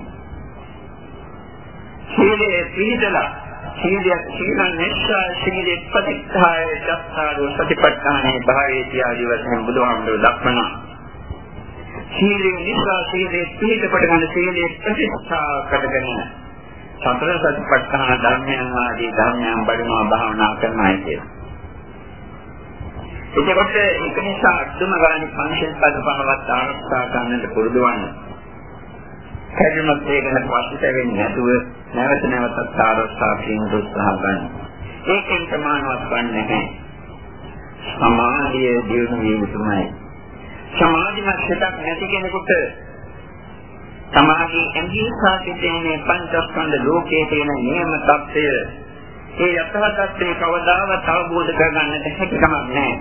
සීලයේ පිළිදලා සීලය සීලං නිස්සා සීලේ ප්‍රතික්ඛාය දස්සාරු සතිපට්ඨානේ භාවේති ආදී වශයෙන් බුදුහාමුදුරුවෝ දක්වනවා. සීලේ නිසා සීලේ පිළිදපට ගන්න සීලේ ප්‍රතික්ෂා කරගෙන සතර සතිපට්ඨාන ධර්මයන් ආදී ධර්මයන් බඩනවා භාවනා කරනවා කියලා. එතකොට ඒක නිසා අදුම ගානේ පංචශීල පද පහවත් ආරක්ෂා ගන්නට පුරුදු වන්න. කැඩුමත් ඒකන පස්සට වෙන්නේ නැතුව නැවත නැවතත් ආරක්ෂා කිරීම උත්සාහ ගන්න. ඒකෙන් ප්‍රමාණවත් වන්නේ නැහැ. සමාධිය දියුණු වීම තමයි. සමාධිමත් සිතක් නැති කෙනෙකුට සමාධි ඇඟි සාපේක්ෂයේ පංචස්කන්ධ ලෝකයේ තියෙන නියම தත්ත්වය ඒ යථාර්ථයේ කවදාවත් අවබෝධ කරගන්නට හැකියාවක් නැහැ.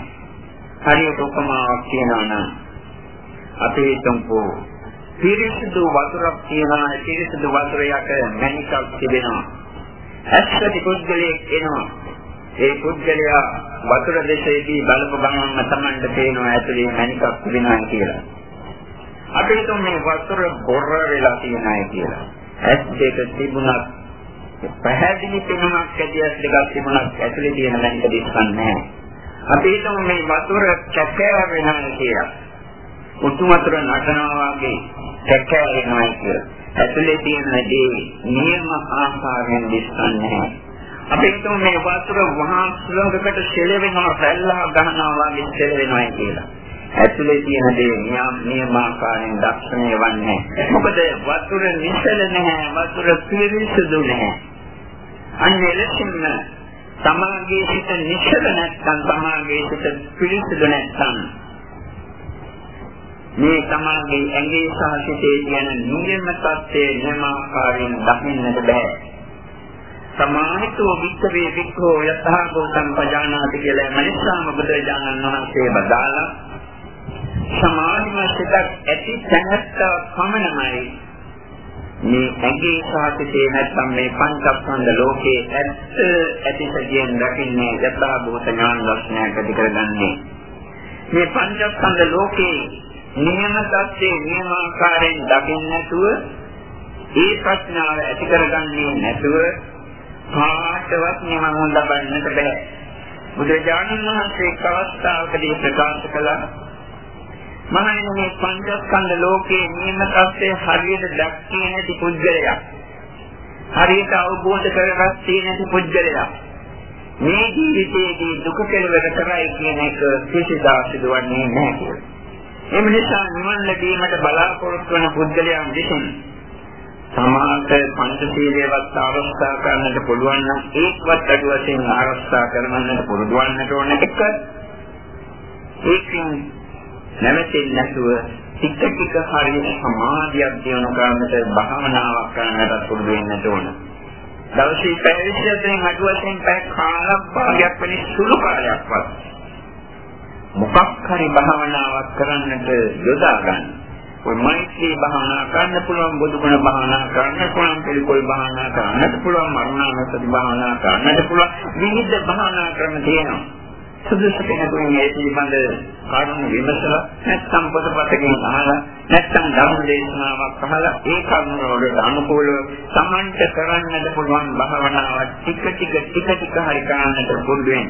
හරියට උපමාවක් කියනවා නම් අපි හිතමුකෝ පිරිසිදු වතුරක් තියෙනවා පිරිසිදු වතුර යට මණිකක් තිබෙනවා. ඇත්තටි පුද්ගලයෙක් එනවා. ඒ පුද්ගලයා වතුර දෙසේදී බලපු ගමන්ම Tamanට පේනවා ඇතුලේ මණිකක් තිබෙනවා කියලා. අපි හිතමු මේ වතුර බොර වෙලා තියෙනයි කියලා. ඇස් දෙක තිබුණත් පැහැදිලි පෙනුමක් ඇති ඇස් දෙකක් තිබුණත් ඇතුලේ තියෙන මණික දිස්සන්නේ නැහැ. අපි හිතමු මේ වතුර කැකෑ වෙනවා කියලා. උතු වතුර නටනවා වගේ කැකෑ වෙනවා කියලා. ඇතුලේ තියෙන දේ නියම ආකාරයෙන් දිස්සන්නේ නැහැ. අපි හිතමු මේ වතුර වහා සුළඟකට සෙලවෙනවා, පැල්ලා ගන්නවා වගේ සෙලවෙනවා කියලා. ඇතුලේ තියෙන දේ නියම නියමාකාරයෙන් දක්ෂණය වන්නේ. මොකද වතුර නිසල නැහැ, වතුර පිරිසිදු නැහැ. අන්න එලෙසින්ම සමාගයේ සිට නිසල නැත්නම් සමාගයේ සිට පිරිසිදු නැත්නම් මේ සමාගයේ ඇඟේ සහ සිතේ තියෙන නියම තත්ත්වයේ නියමාකාරයෙන් දකින්නට බෑ. සමාහිතෝ වික්ඛවේ වික්ඛෝ යතහා ගෝතම් පජානාති කියලා මනිස්සාම බුදුරජාණන් වහන්සේ බදාලා සමාධිමත් සිතක් ඇති තැනත්ත පමණමයි. මේ ඇඟේ සාහිතේ නැත්නම් මේ පංචස්කන්ධ ලෝකයේ ඇත්ත ඇතිසදියෙන් දකින්නේ යථා භූත ඥාන ලක්ෂණයක් ඇති කරගන්නේ. මේ පංචස්කන්ධ ලෝකේ නියම தත්ත්වේ නියමාකාරයෙන් දකින්න නැතුව ඒ ප්‍රඥාව ඇති කරගන්නේ නැතුව කාටවත් නිවන් ලබන්නට බෑ. බුදුරජාණන් වහන්සේ එක් අවස්ථාවකදී ප්‍රකාශ කළා මහණෙනි මේ පංචස්කන්ධ ලෝකයේ නියම තත්ත්වය හරියට දැක්කේ නැති පුද්ගලයා. හරියට අවබෝධ කරගත්තේ නැති පුද්ගලයා. මේ ජීවිතයේදී දුක කෙලවර කරයි කියන එක කිසිදා සිදුවන්නේ නැහැ කියලා. එම නිසා නිවන් ලැබීමට බලාපොරොත්තු වන පුද්ගලයන් විසින් සමාත පංචශීලයේවත් ආරක්ෂා කරන්නට පුළුවන් නම් ඒකවත් අඩු වශයෙන් ආරක්ෂා කරගන්නට පුරුදු වන්නට ඕන එක. ඒකින් නැවතෙන්නේ නැතුව ටික ටික හරිය සමාධියක් දිනු ගන්නට භාවනාවක් කරන්නට පුරුදු වෙන්න ඕන. දවසේ පැය 20 අඩු වශයෙන් පැය කාලක් භාගයක් වෙන සුළු කාලයක්වත් මොකක් හරි භාවනාවක් කරන්නට යොදා ගන්න. ඔය මෛත්‍රී භාවනා කරන්න පුළුවන් බුදුගුණ භාවනා කරන්න පුළුවන් පිළිකොල් භාවනා කරන්නත් පුළුවන් මරණානුස්සති භාවනා කරන්නත් පුළුවන් විවිධ භාවනා ක්‍රම තියෙනවා. සුදුසු කෙනෙකුන් මේ පිළිබඳ කරුණු විමසලා නැත්නම් පොතපතකින් අහලා නැත්නම් ධර්ම දේශනාවක් අහලා ඒ කරුණ වලට අනුකූලව සමන්ත කරන්නට පුළුවන් භාවනාවක් ටික ටික ටික ටික හරි කරන්නට පුරුදු වෙන්න.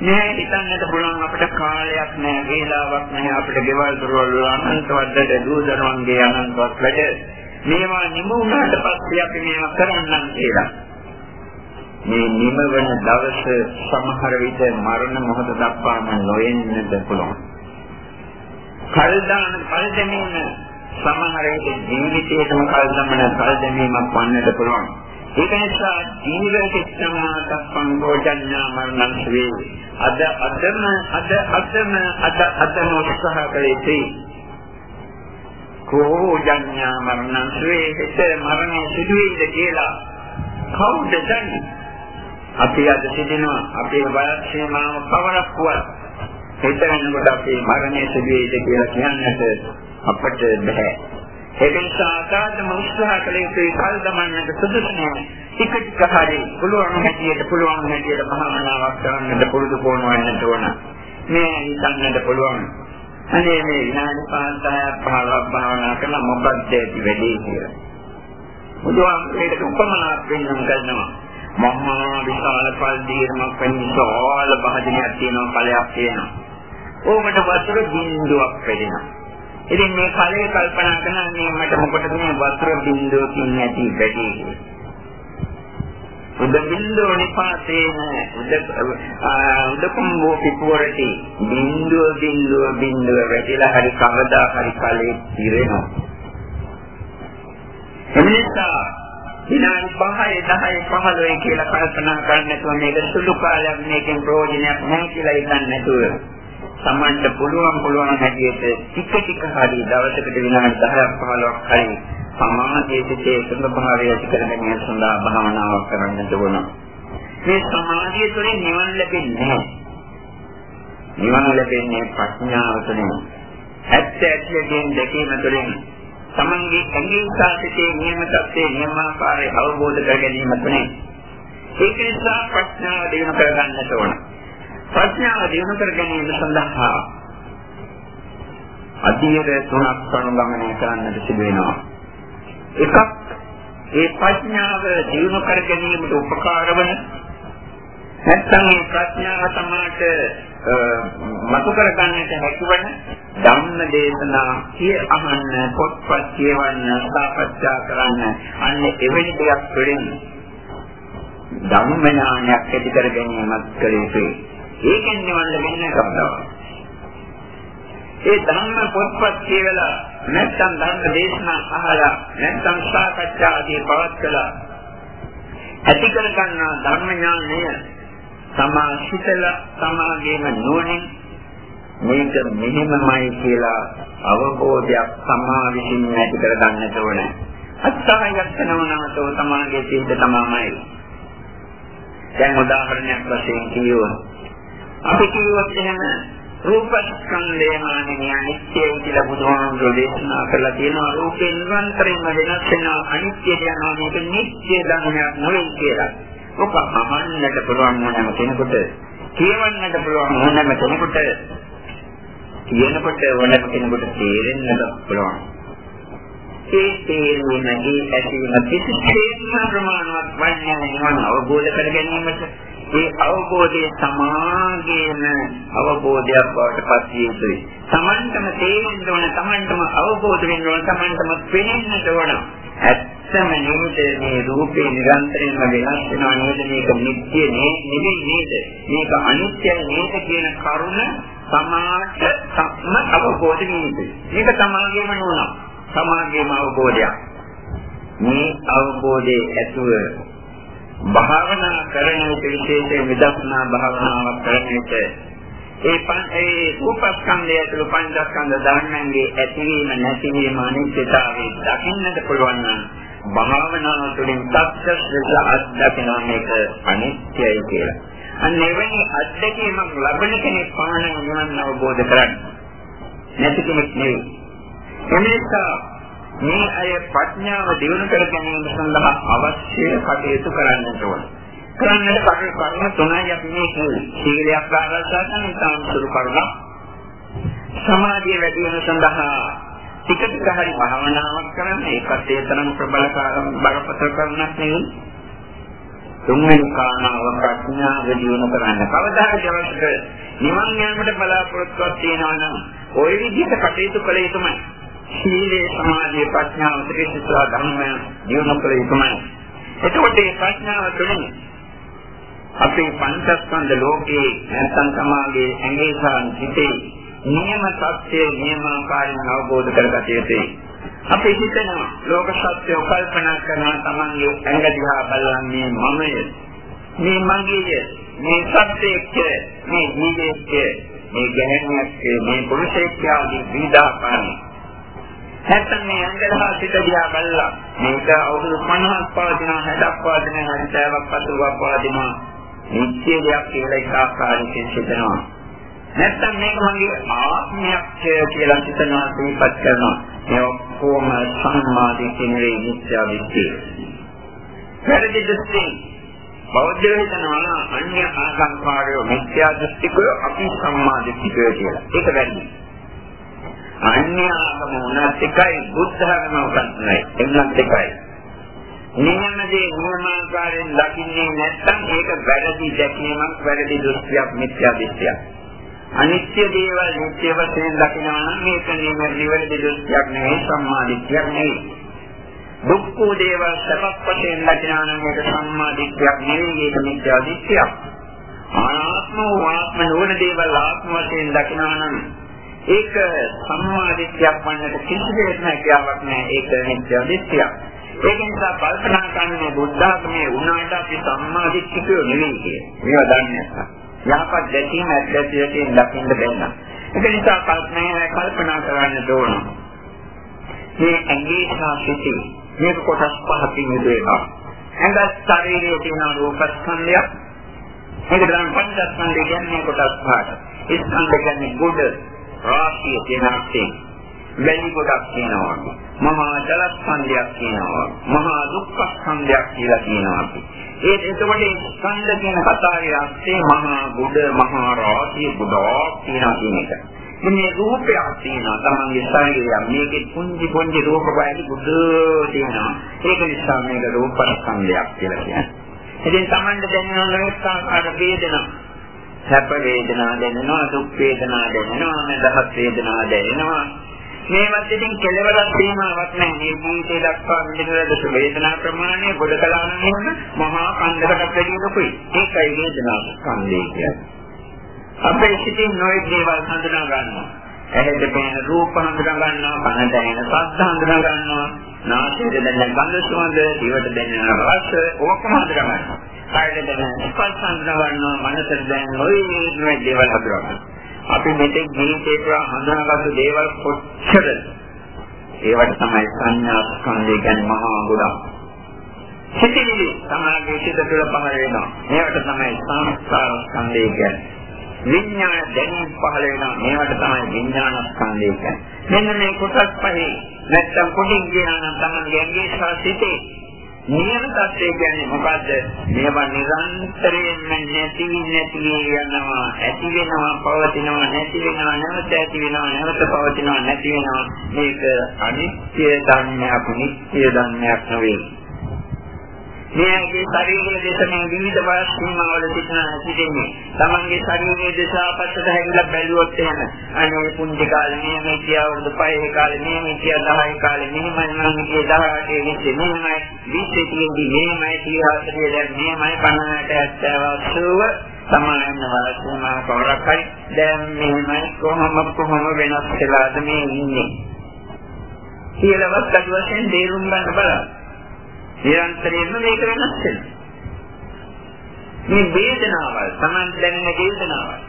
මේ හිතන්නට පුළුවන් අපිට කාලයක් නැහැ, වේලාවක් නැහැ අපිට ගෙවල් දොරවල් අනන්තවත් දූදරුවන්ගේ අනන්තවත් වැඩ. මේවා නිමුණාට පස්සේ අපි මේවා කරන්නම් කියලා. මේ නිමවන දවස සමහර විට මරණ මොහොත දක්වාම නොයෙන්නද පුළුවන්. කල්දාන කල්දැමීම සමහර විට ජීවිතයේම කල්දමන කල්දැමීමක් වන්නට පුළුවන්. ඒක නිසා ජීවිතෙච්චම දක්වන භෝජන්‍යා මරණං වේ. අද අදම අද අදම අද අදම උත්සාහ කළේ කෝජන්‍යා මරණං වේ. හිත මරණය සිදුවේද කියලා කවුද දන්නේ? අපි අද සිටිනවා අපේ වයස් සීමාව කවරක් වුවත් හිතනකොට අපේ මරණය සිදුවේද කියලා කියන්නට අපට බෑ. ඒක නිසා ආකාදම උත්සාහ කළ යුතුයි කල් දමන්නට සුදුසු නෑ. ටික ටික හරි පුළුවන් හැටියට පුළුවන් හැටියට භාවනාවක් කරන්නට පුරුදු කරනවන්නට ඕන. මේ හිතන්නට පුළුවන්. අනේ මේ විනාඩි 5-10ක් 15ක් භාවනා කළා මොකක්ද ඇති වෙන්නේ කියලා. බුදුහාමුදුරේට උපමාවක් වෙන්නම් කරනවා. මහා විශාල පල් දීර්මක් වෙන විශාල භාජනයක් තියෙනවා ඵලයක් තියෙනවා. ඕකට වතුර බිඳුවක් වෙනවා. ඉතින් මේ ඵලයේ කල්පනා කරනන්නේ මට මොකටද මේ වතුර බිඳුවකින් නැති වැඩි උද බිඳුව නිපාතේන උද උදකුම්බෝ පිපුවරටි බිඳුව බිඳුව බිඳුව වැටිලා හරි කවදා හරි ඵලයේ ඉරෙනවා. එනිසා විනාඩි 5 10 15 කියලා කල්පනා කරන්න නැතුව මේක සුළු කාලයක් මේකෙන් ප්‍රයෝජනයක් නැහැ කියලා හිතන්න නැතුව සමන්ට පුළුවන් පුළුවන් හැටියට ටික ටික හරි දවසකට විනාඩි 10ක් 15ක් හරි සමාධියේ සිටේ සම්භාවය ඇති කර ගැනීම සඳහා භාවනාවක් කරන්න ඕන. මේ සමාධිය තුළින් නිවන් ලැබෙන්නේ නැහැ. නිවන් ලැබෙන්නේ ප්‍රඥාව තුළින්. ඇත්ත ඇත්තකින් දැකීම තුළින් තමන්ගේ ඇඟේ සාසිතේ නියම තත්ත්වයේ නියමාකාරය අවබෝධ කර ගැනීම තුනේ ඒක නිසා ප්‍රඥාව දිනු කර ගන්නට ඕන. ප්‍රඥාව දිනු කර ගැනීම සඳහා අධීර තුනක් අනුගමනය කරන්නට සිදු වෙනවා. එකක් ඒ ප්‍රඥාව දිනු කර ගැනීමට උපකාර වන නැත්නම් මේ ප්‍රඥාව සමාට මතු කර ගන්නට හැකිවන ධම්ම දේශනා කිය අහන්න පොත්පත් කියවන්න සාකච්ඡා කරන්න අන්න එවැනි දෙයක් වලින් ධම්ම ඥානයක් ඇති කර ගැනීමත් කළ යුතුයි. ඒකෙන් නිවන් ලැබෙන්නේ කවදාවත්. ඒ ධම්ම පොත්පත් කියවලා නැත්නම් ධර්ම දේශනා අහලා නැත්නම් සාකච්ඡා ආදී පවත්කලා ඇති කර ගන්නා ධර්ම ඥානය තමා හිතලා තමාගේම නුවණින් මේක මෙහෙමමයි කියලා අවබෝධයක් තමා විසින් ඇති කර ගන්නට ඕනේ. අත්සහයක් කරනවනතෝ තමාගේ සිහිත තමාමයි. දැන් උදාහරණයක් වශයෙන් කියුවොත් අපි කියුවොත් එහෙම රූපස්කන්ධය මානෙ අනිත්‍යයි කියලා බුදුහාමුදුරෝ දේශනා කරලා තියෙනවා රූපේ නිරන්තරයෙන්ම වෙනස් වෙනවා අනිත්‍යද යනවා මේක නිත්‍ය ධර්මයක් නෙවෙයි කියලා. ඔක අහන්නට පුළුවන් ඕනෑම කෙනෙකුට කියවන්නට පුළුවන් ඕනෑම කෙනෙකුට කියනකොට ඕනෑම කෙනෙකුට තේරෙන්නට පුළුවන්. ඒ තේරුම ඒ ඇතිවීම කිසිසේත්ම ප්‍රමාණවත් වන්නේ නිවන අවබෝධ කර ගැනීමට ඒ අවබෝධයේ සමාගයේම අවබෝධයක් බවට පත් විය යුතුයි. Tamanටම තේරෙන්න ඕන, Tamanටම අවබෝධ වෙන්න ඕන, Tamanටම පෙනෙන්නට ඕන. ඇත්තම නේද? මේ රූපේ නිරන්තරයෙන්ම වෙනස් වෙනවා නේද? මේක නිත්‍ය නෙවෙයි නේද? මේක අනිත්‍යයි නේද කියන කරුණ සමාජ සම්ම අවබෝධ වීමයි මේක සමාගයේම නෝන සමාගයේම අවබෝධයක්. මේ අවබෝධයේ ඇතුව භාවනා කරන විට විශේෂයෙන් විදර්ශනා භාවනාවක් කරන විට ඒ පන් ඒ රූපස්කන්ධය ඇතුළු පංචස්කන්ධ ධර්මයන්ගේ ඇතිවීම නැතිවීම අනිත්‍යතාවය දකින්නට පුළුවන් නම් භාවනාව තුළින් සත්‍යස්ස අත්දකින මේක අනිත්‍යයි කියලා. අන්න එවැනි අත්දැකීමක් ලබන කෙනෙක් පමණ නිවන් අවබෝධ කරන්නේ. නැති කෙනෙක් නෙවෙයි. එනිසා මේ අය ප්‍රඥාව දියුණු කර ගැනීම සඳහා අවශ්‍ය කටයුතු කරන්නට ඕනේ. කරන්නට කටයුතු කරන තුනයි අපි මේ කියන්නේ. සීලයක් ආරක්ෂා කරන ඉතාම සුළු කරුණක්. සමාධිය වැඩි වෙන සඳහා ටික ටික හරි භාවනාවක් කරන්න ඒකත් ඒ තරම් ප්‍රබල බරපතල කරුණක් නෙවෙයි. තුන්වෙනි කාරණාව ප්‍රඥාව දියුණු කරන්න. කවදා හරි අවශ්‍ය නිවන් යාමට බලාපොරොත්තුවක් තියෙනවා නම් ওই විදිහට කටයුතු කළ යුතුමයි. සීලේ සමාධියේ ප්‍රඥාව ත්‍රිසත්‍ය ධර්ම දියුණු කළ යුතුමයි. එතකොට මේ ප්‍රඥාව තුළින් අපේ පංචස්කන්ධ ලෝකේ නැත්නම් සමාගයේ ඇඟේ සහ හිතේ නියම සත්‍ය නියමාකාරයෙන් අවබෝධ කරගත යුතුයි. අපි හිතනවා ලෝක සත්‍ය කල්පනා කරන තමන්ගේ ඇඟ දිහා බලන්නේ මමය. මේ මගේය. මේ සත්‍යයක මේ ජීවිතයේ මේ ගැහැණියක් මේ පුරුෂයෙක් ආදී විදාකාරයි. නැත්නම් මේ අංගලහා සිට දිහා බලලා මේක අවුරුදු 50ක් පවතිනවා 60ක් පවතිනවා 60ක් 80ක් පවතිනවා නිත්‍ය දෙයක් කියලා එක ආකාරයකින් හිතනවා. නැත්තම් මේක මගේ ආත්මයක් කියලා හිතනවා සිහිපත් කරනවා. මේ ඔක්කොම සම්මාදිටින් වේ මිත්‍යා දෘෂ්ටි. වැරදි දෘෂ්ටි. බෞද්ධ හිතනවා අන්‍ය ආසංකාරය මිත්‍යා දෘෂ්ටිකය අපි සම්මාදිටිකය කියලා. ඒක වැරදි. අන්‍ය ආගම උනත් එකයි බුද්ධ ධර්ම උනත් එන්නත් එකයි. නියමදී නියමාකාරයෙන් දකින්නේ නැත්නම් ඒක වැරදි දැකීමක් වැරදි දෘෂ්ටියක් මිත්‍යා දෘෂ්ටියක්. අනිත්‍ය දේවල් නිත්‍ය වශයෙන් දකිනවා නම් මේක නිවැරදි දෘෂ්ටියක් නෙවෙයි සම්මා දිට්ඨියක් නෙවෙයි. දුක්ඛ දේවල් සපක් වශයෙන් දකිනවා නම් මේක සම්මා දිට්ඨියක් නෙවෙයි ඒක මිත්‍යා දෘෂ්ටියක්. ආත්ම ආත්ම නොවන දේවල් ආත්ම වශයෙන් දකිනවා නම් ඒක සම්මා දිට්ඨියක් වන්නට කිසිදෙයක් නැකියාවක් නැහැ ඒක මිත්‍යා දෘෂ්ටියක්. ඒක නිසා කල්පනා කරන්නේ බුද්ධ ආගමේ උනාට අපි සම්මාදිට්ඨිකයෝ නෙවෙයි කිය. මේවා දන්නේ නැත්නම්. යහපත් දැකීම ඇත්තටියෙන් දකින්න බැන්න. ඒක නිසා කල්පනා කල්පනා කරන්න ඕන. මේ ඇඟේ සාසිතී මේක කොටස් පහකින් යුදේවා. ඇඟ ශරීරයේ තියෙන රූපස්කන්ධයක්. ඒක තමයි පංචස්කන්ධය කියන්නේ කොටස් පහට. ස්කන්ධ කියන්නේ ගොඩ රාශිය කියන අර්ථයෙන්. වැලි ගොඩක් කියනවා. මහා ජලස්කන්ධයක් කියනවා. මහා දුක්ඛස්කන්ධයක් කියලා කියනවා අපි. ඒ එතකොට ස්කන්ධ කියන කතාවේ අර්ථය මහා ගුඩ මහා රාශිය ගොඩක් කියනවා කියන එක. මේ රූපයක් තියෙනවා තමන්ගේ ශරීරය මේකේ පුංචි පුංචි රූප වලට ගොඩ තියෙනවා. ඒක නිසා මේක රූපස්කන්ධයක් කියලා කියන්නේ. ඉතින් තමන්ට දැනෙන ලෝක ආකාර වේදනා සැප වේදනා දැනෙනවා දුක් වේදනා දැනෙනවා නැදහත් වේදනා දැනෙනවා මේවත් ඉතින් කෙලවරක් තේමාවක් නැහැ. මේ ජීවිතේ දක්වා විඳින ලද වේදනා ප්‍රමාණය ගොඩ කළා නම් එහෙම මහා කන්දකට වැඩි ලොකුයි. ඒකයි වේදනා ස්කන්ධය කියන්නේ. අපේ සිතින් නොයෙක් දේවල් හඳුනා ගන්නවා. ඇහෙට පෙනෙන රූප හඳුනා ගන්නවා, කනට ඇහෙන ශබ්ද හඳුනා ගන්නවා, නාසයට දැනෙන ගන්ධ සුවඳ, දිවට දැනෙන රස, ඕකම හඳුනා ගන්නවා. කායයට දැනෙන ස්පර්ශ හඳුනා ගන්නවා, මනසට දැනෙන නොයෙක් දේවල් හඳුනා ගන්නවා. අපි මෙතෙක් ජීවිතේ පුරා හඳුනාගත්තු දේවල් කොච්චර ඒවට තමයි සංඥා ස්කන්ධය කියන්නේ මහා ගොඩක්. සිතිවිලි සමාගයේ සිට තුළ පහළ වෙනවා. මේවට තමයි සංස්කාර ස්කන්ධය කියන්නේ. විඥාන දැනීම් පහළ වෙනවා. මේවට තමයි විඥාන ස්කන්ධය කියන්නේ. මෙන්න මේ කොටස් පහේ නැත්තම් කොටින් කියනවා නම් තමයි යන්නේ සාසිතේ නියම තත්ත්වය කියන්නේ මොකද්ද? මේවා නිරන්තරයෙන්ම නැති නැති යනවා, ඇති වෙනවා, පවතිනවා, නැති වෙනවා, නැවත ඇති වෙනවා, නැවත පවතිනවා, නැති වෙනවා. මේක අනිත්‍ය ධර්මයක්, නිත්‍ය ධර්මයක් නෙවෙයි. මෙයාගේ ශරීරයේ දෙස මේ විවිධ වයස් සීමාවල සිටින සිටින්නේ. තමන්ගේ ශරීරයේ දෙස අපස්සට හැරිලා බැලුවොත් එහෙම අනේ පුංචි කාලේ මෙහෙම හිටියා වරුදු 5 කාලේ මෙහෙම හිටියා 10 කාලේ මෙහෙමයි මම හිටියේ 18 20 මෙහෙමයි 20 තියෙදි මෙහෙමයි 30 දැන් මෙහෙමයි 50ට 70 සමාන වයස් සීමා කවරක් හරි දැන් මෙහෙමයි කොහොම කොහොම වෙනස් වෙලාද මේ ඉන්නේ? කියලාවත් අද වශයෙන් තේරුම් ගන්න බලන්න. නිරන්තරයෙන්ම මේක වෙනස් වෙනවා. මේ වේදනාවල් Taman දැනෙන වේදනාවල්.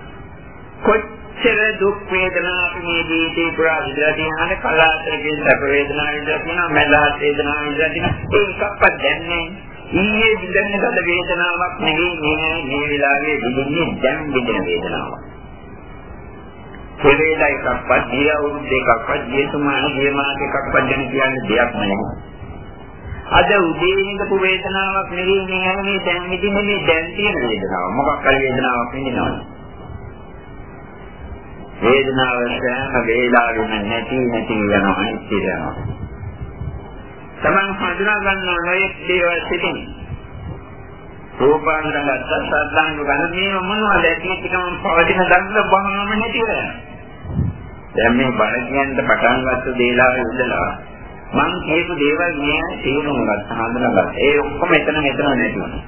කොච්චර දුක් වේදනා අපි මේ ජීවිතේ පුරා විඳලා තියෙනවද? කලාතුරකින් සැප වේදනා විඳලා තියෙනවා මඳහත් වේදනා විඳලා තියෙනවා. ඒ එකක්වත් දැනන්නේ ඊයේ විඳින්න ගත වේදනාවක් නෙවෙයි මේ මේ වෙලාවේ විඳින්නේ දැන් විඳින වේදනාවක්. කෙරේලා එකක්වත් ගිය අවුරුදු දෙකක්වත් ගිය සුමාන ගිය මාස එකක්වත් ගැන කියන්නේ දෙයක් නෙවෙයි. අද උදේ ඉඳපු වේදනාවක් නෙවෙයි මේ හැමේ දැන් විදිහේ මේ දැන් තියෙන වේදනාව. මොකක් හරි වේදනාවක් විඳිනවා. වේදනාව සෑම වේලාවෙම නැති නැති යනවා අනිත්‍ය යනවා. Taman හඳුනා ගන්න නොයෙක් දේවල් සිටින්. රූපාංගන සත්සද්දාංග ගන්න මේ මොනවද ඇති ටිකම පවතින දන්න බහම නැති වෙනවා. දැන් මේ බණ කියන්න පටන් ගත්ත දේලාවේ ඉඳලා මං කියපු දේවල් මේ තේරුම් ගත්ත හඳුනාගත්ත. ඒ ඔක්කොම එතන මෙතන නැති වුණා.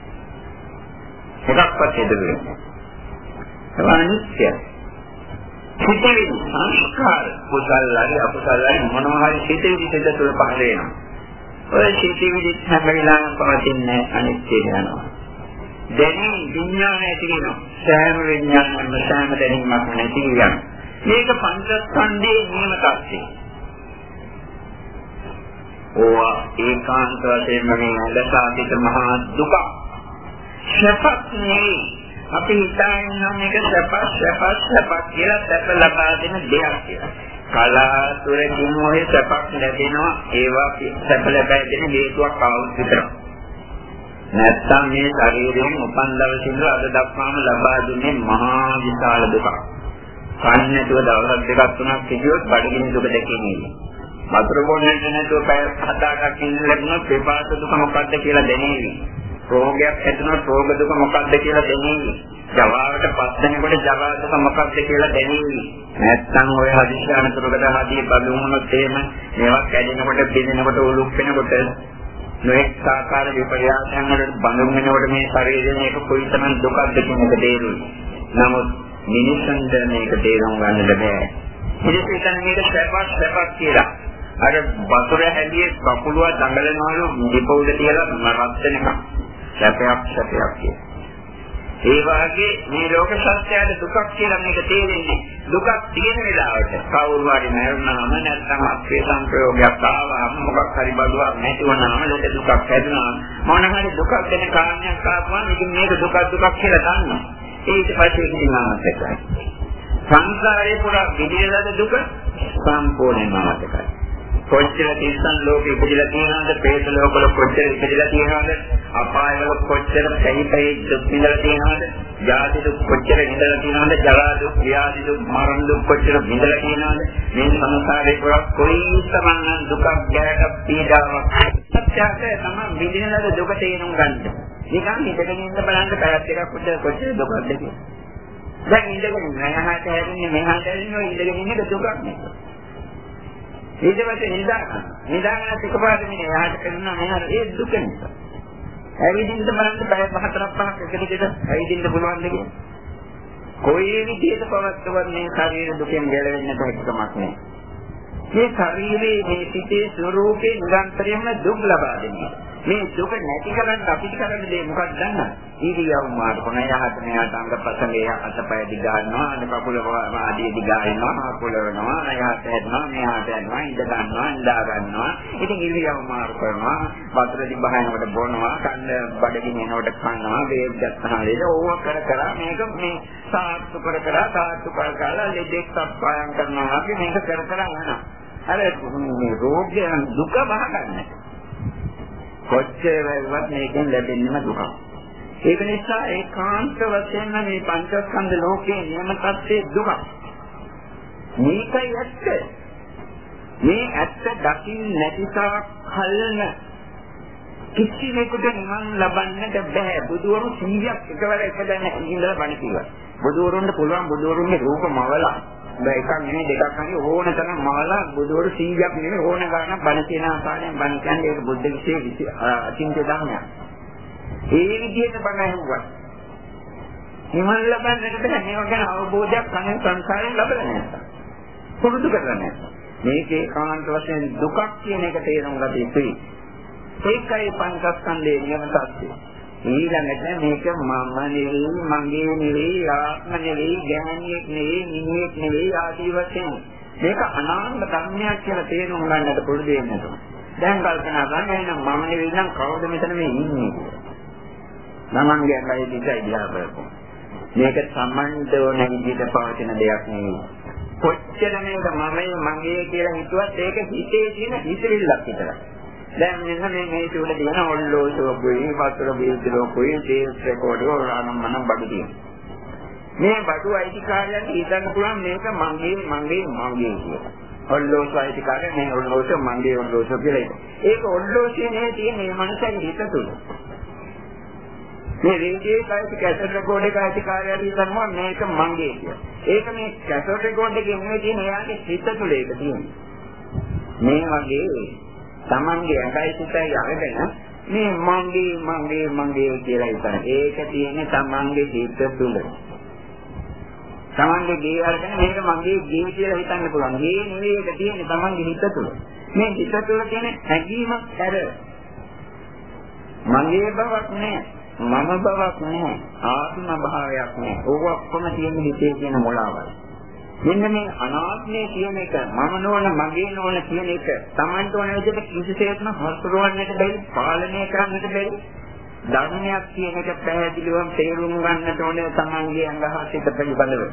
එකක්වත් හදෙන්නේ නැහැ. අනිත්‍ය. සිතේ සංස්කාර කුසල්ලාරි අකුසල්ලාරි මොනවා හරි සිතේ විදිහට තුල පහළ වෙනවා. ඔය සිතේ විදිහට හැම වෙලාවෙම පවතින්නේ අනිත්‍ය වෙනවා. දැනීම් විඥානය ඇති වෙනවා. සෑම විඥානයක්ම සෑම දැනීමක්ම නැති වෙනවා. මේක පංචස්කන්ධයේ නියම තත්ත්වය. ඕවා ඒකාන්ත වශයෙන්ම මේ ඇලසාදිත මහා දුක. සැපක් නෙවෙයි. අපි හිතන්නේ මේක සැප සැප සැප කියලා සැප ලබා දෙන දෙයක් කියලා. කලාතුරකින් ඔය සැපක් ලැබෙනවා ඒවා සැප ලැබෙන හේතුවක් આવුත් විතරයි. නැත්තම් මේ ශරීරයෙන් උපන් දවසින් අද දක්වාම ලබා දුන්නේ මහා විශාල දුකක්. කන්නේතුව දවස් දෙකක් තුනක් සිටියොත් බඩගිනි දුක දෙකේ වතුර බොන්නට නැතුව පැය හත අටක් ඉන්න ලැබුණොත් විපාක දුක මොකක්ද කියලා දැනෙවි. රෝගයක් ඇතිවෙනොත් රෝග දුක මොකක්ද කියලා දැනෙවි. ජවාවට පස් වෙනකොට ජවා දුක මොකක්ද කියලා දැනෙවි. නැත්තම් ඔය හදිස්සි අනතුරකට හදී බලුනොත් එහෙම මේවා කැඩෙනකොට පිළිනකොට උලුප් වෙනකොට නොඑක් ආකාර විපර්යාසයන් වලට බඳුන් වෙනකොට මේ ශරීරයේ මේක කොයිතරම් දුකක්ද කියන එක තේරුයි. නමුත් මිනිසුන්ට මේක තේරුම් ගන්න බැහැ. මිනිස්සු හිතන්නේ මේක සැපක් සැපක් කියලා. අර වතුර හැදියේ කකුලුව දඟලනවලු දීපෝල තියලා මරත් වෙනකම්. සැපයක් සැපයක් කියලා. ඒ වාගේ මේ ලෝක සත්‍යයට දුකක් කියලා මේක තේරෙන්නේ. දුකක් තියෙන වෙලාවට කවුරු හරි මරුණාම නැත්නම් අපේ සංප්‍රයෝගයක් ආවම මොකක් හරි බලුවක් නැතිවනාම ලෙඩ දුකක් හැදුනා මොන හරි දුකක් දෙන කාරණයක් ආවම ඉතින් මේක දුකක් දුකක් කියලා දන්නවා. ඊට පස්සේ ඉතින් ආමතකයි. සංසාරේ පුරා විඳින දුක සම්පූර්ණයෙන්ම ආමතකයි. කොච්චර තිස්සන් ලෝකෙ ඉපදිලා තියෙනවද? പ്രേත ලෝකවල කොච්චර ඉපදිලා තියෙනවද? අපායවල කොච්චර පැයි පැයි දුක් විඳලා තියෙනවද? ජාති දුක් කොච්චර විඳලා තියෙනවද? ජරා දුක්, ව්‍යාධි දුක්, මරණ දුක් කොච්චර විඳලා තියෙනවද? මේ සංසාරේ පුරා කොයි තරම් දුකක් ගැට පීඩාවක් සත්‍යයට තමයි විඳිනද දුක තේරුම් ගන්න. නිකන් හිතගෙන ඉන්න බලන්න පැයක් දෙකක් කොච්චර කොච්චර දුකක්ද කියලා. දැන් ඉඳගෙන මෙහාට හැරෙන්නේ මෙහාට හැරෙන්නේ ඉඳගෙන ඉන්න දුකක් නෙවෙයි. ඊට පස්සේ නිදාගන්න. නිදාගන්නත් එකපාරට මේ එහාට කරනවා මෙහාට ඒ දුක නිසා. ඇවිදින්න බලන්න බය පහතරක් පහක් එක දිගට ඇවිදින්න පුළුවන්ද කියන්නේ. කොයි විදිහට පවත්වවත් මේ ශරීර දුකෙන් ගැලවෙන්න බැහැ නෑ. මේ ශරීරයේ මේ සිටේ ස්වરૂපේ නිරන්තරයෙන්ම දුක් ලබා දෙනවා. මේ දුක නැති කරන්න අපිට කරන්න දේ මොකක්ද දන්නවද? ඊරියව් මාරු කරන යහත මෙහාට අංගපසංගේ අතපය දිගානවා, අද කකුල ආදී දිගාරිනවා, කුලවනවා, යහත හැදෙනවා, මෙහාට යනවා, ඉඳ ගන්නවා, ඉඳා ගන්නවා. ඉතින් ඊරියව් මාරු කරනවා, වතුර දිබහනකට බොනවා, කන්න බඩගින්න එනකොට කනවා, වේග ගන්නහලේද ඕව කර කර මේක මේ සාර්ථක කර කර සාර්ථක කර කර ලෙඩෙක් සප්පායම් කරනවා වගේ මේක කර කර යනවා. අර මේ රෝගය දුක බහගන්නේ කොච්චර වැවත් මේකෙන් ලැබෙන්නම දුකක්. ඒක නිසා ඒකාන්ත වශයෙන්ම මේ පංචස්කන්ධ ලෝකයේ නියම තත්ත්වයේ දුක. මේකයි ඇත්ත. මේ ඇත්ත දකින්න නැතිසාවක් කල්න කිසිවෙකුට නිවන් ලබන්නට බෑ. බුදුවරු 100ක් එකවර එකදැන ඉඳලා බණ කිව්වා. බුදුවරුන්ට පුළුවන් බුදුවරුන්ගේ රූප මවලා බෑ එකක් නෙමෙයි දෙකක් නෙමෙයි ඕන තරම් මවලා බුදුවරු 100ක් නෙමෙයි ඕන ගානක් බණ කියන ආකාරයෙන් බණ කියන්නේ ඒක බුද්ධ විශ්ේ අචින්ත්‍ය ධර්මයක්. ඒ විදිහට බණ ඇහුවා. නිවන් ලබන්නට බෑ මේව ගැන අවබෝධයක් කලින් සංසාරයෙන් ලැබෙලා නැහැ. පුරුදු කරලා නැහැ. මේකේ කාන්ත වශයෙන් දුකක් කියන එක තේරුම් ගත යුතුයි. ඒකයි පංචස්කන්ධයේ නියම තත්ත්වය. ඊළඟට මේක මම නෙවෙයි, මගේ නෙවෙයි, ආත්ම නෙවෙයි, ගැහණියෙක් නෙවෙයි, මිනිහෙක් නෙවෙයි ආදී වශයෙන් මේක අනාත්ම ධර්මයක් කියලා තේරුම් ගන්නට පුරුදු වෙන්න ඕන. දැන් කල්පනා කරන්න එහෙනම් මම නෙවෙයි නම් කවුද මෙතන මේ ඉන්නේ කියලා. මමන්ගේ අකයි දිගයි දිහා බලපො. මේක සම්මන්ද ඕන විදිහට පවතින දෙයක් නෙවෙයි. කොච්චර මේක මමයි මගේ කියලා හිතුවත් ඒක හිතේ තියෙන හිතවිල්ලක් විතරයි. දැන් මෙන්න මේ මේ තුල තියෙන ඔල්ලෝසෝකුයි වතුර බීජලෝකුයි ටේස් රෙකෝඩර් ආනම්මනම් බඩු තියෙනවා. මේ බඩු අයිතිකාරයන් හිතන්න පුළුවන් මේක මගේ මගේ මගේ කියලා. ඔල්ලෝස අයිතිකාරය මේ ඔල්ලෝස මගේ ඔල්ලෝස කියලා ඒක. ඒක ඔල්ලෝසේ නේ තියෙන මේ මනසගේ හිත තුල. මේ රේඩියේ කයිති කැසට් රෙකෝඩ් එක අයිතිකාරයන් හිතනවා මේක මගේ කියලා. ඒක මේ කැසට් රෙකෝඩ් එකේ නෙමෙයි තියෙන එයාගේ හිත තුල ඒක තියෙන්නේ. මේ වගේ Tamange ඇඟයි සිතයි අරගෙන මේ මගේ මගේ මගේ කියලා හිතන. ඒක තියෙන්නේ Tamange හිත තුල. Tamange ගේ අරගෙන මේක මගේ ගේ කියලා හිතන්න පුළුවන්. ගේ නෙවෙයි ඒක තියෙන්නේ Tamange හිත තුල. මේ හිත තුල තියෙන හැඟීමක් ඇර මගේ බවක් නෑ. මම බවක් නෑ. ආත්ම භාවයක් නෑ. ඕක ඔක්කොම තියෙන හිතේ කියන මොලාවයි. මෙන්න මේ අනාත්මය කියන එක මම නොවන මගේ නොවන කියන එක Tamanට ඕන විදිහට කිසිසේත්ම හසුරවන්නට බැරි පාලනය කරන්නට බැරි ධර්මයක් කියන එක පැහැදිලිවම තේරුම් ගන්නට ඕනේ Tamanගේ අංගහසිත පිළිබඳව.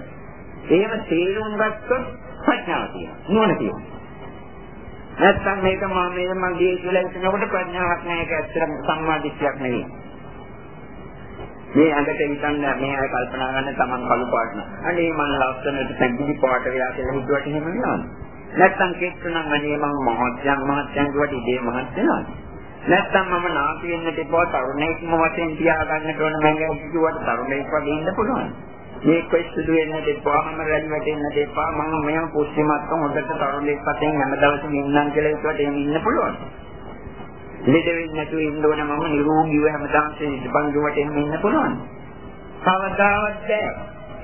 එහෙම තේරුම් ගත්තොත් ප්‍රඥාව තියෙනවා. නුවණ තියෙනවා. නැත්තම් මේක මම මේ මගේ කියලා හිතනකොට ප්‍රඥාවක් නැහැ ඒක ඇත්තටම සම්මාදිට්ඨියක් නෙවෙයි. මේ ඇඟට හිතන්න මේ අය කල්පනා කරන තමන් කළු පාට න ะ. අනේ මම ලස්සනට පැහැදිලි පාට වෙලා කියලා හිතුවට එහෙම නෑ. නැත්තම් කෙච්චනම් අනේ මම මහත්යන් මහත්යන් කියවට ඉතේ මහත් වෙනවා. නැත්තම් මම නාති වෙන්න තිබ්බා තරුණයෙක්ම වශයෙන් තියාගන්නට ඕන මම කිව්වට තරුණයෙක් වගේ ඉන්න පුළුවන්. මේ කොයිසුදු වෙන්න දෙපාම රැලි වැටෙන්න දෙපා මම මෙයන් කුස්සිමත් හොඳට තරුණයෙක් වශයෙන් හැම දවසම ඉන්නම් කියලා හිතුවට එහෙම ඉන්න පුළුවන්. ලෙඩ වෙන්නේ නැතුව ඉන්න ඕන මම නිරෝගීව හැමදාම බංගුවට එන්න ඉන්න පුළුවන්. කවදාවත් බෑ.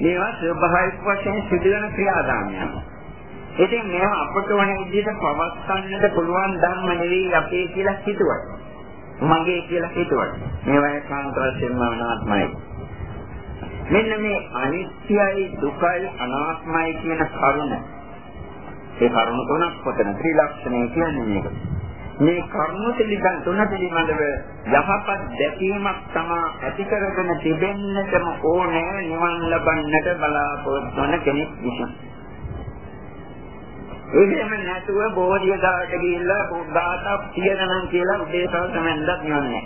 මේවා ස්වභාවික වශයෙන් සිදුවන ක්‍රියාදාමයන්. ඉතින් මේවා අපට වන විදිහට පවත්න්නට පුළුවන් ධර්ම නෙවෙයි අපේ කියලා හිතුවා. මගේ කියලා හිතුවා. මේවා ඒකාන්ත වශයෙන්ම අනාත්මයි. මෙන්න මේ අනිත්‍යයි දුකයි අනාත්මයි කියන කරුණ. ඒ කරුණ තුනක් පොතන ත්‍රිලක්ෂණය කියන්නේ මේක. මේ කර්ම පිළිබඳ තුන පිළිබඳව යහපත් දැකීමක් තමා ඇති කරගෙන තිබෙන්නටම ඕනේ නිවන් ලබන්නට බලාපොරොත්තු වන කෙනෙක් විසින්. එහෙම නැතුව බෝධිය දාට ගිහිල්ලා බුද්ධාතක් තියනනම් කියලා උදේසවල් සමෙන්දක් නිවන්නේ.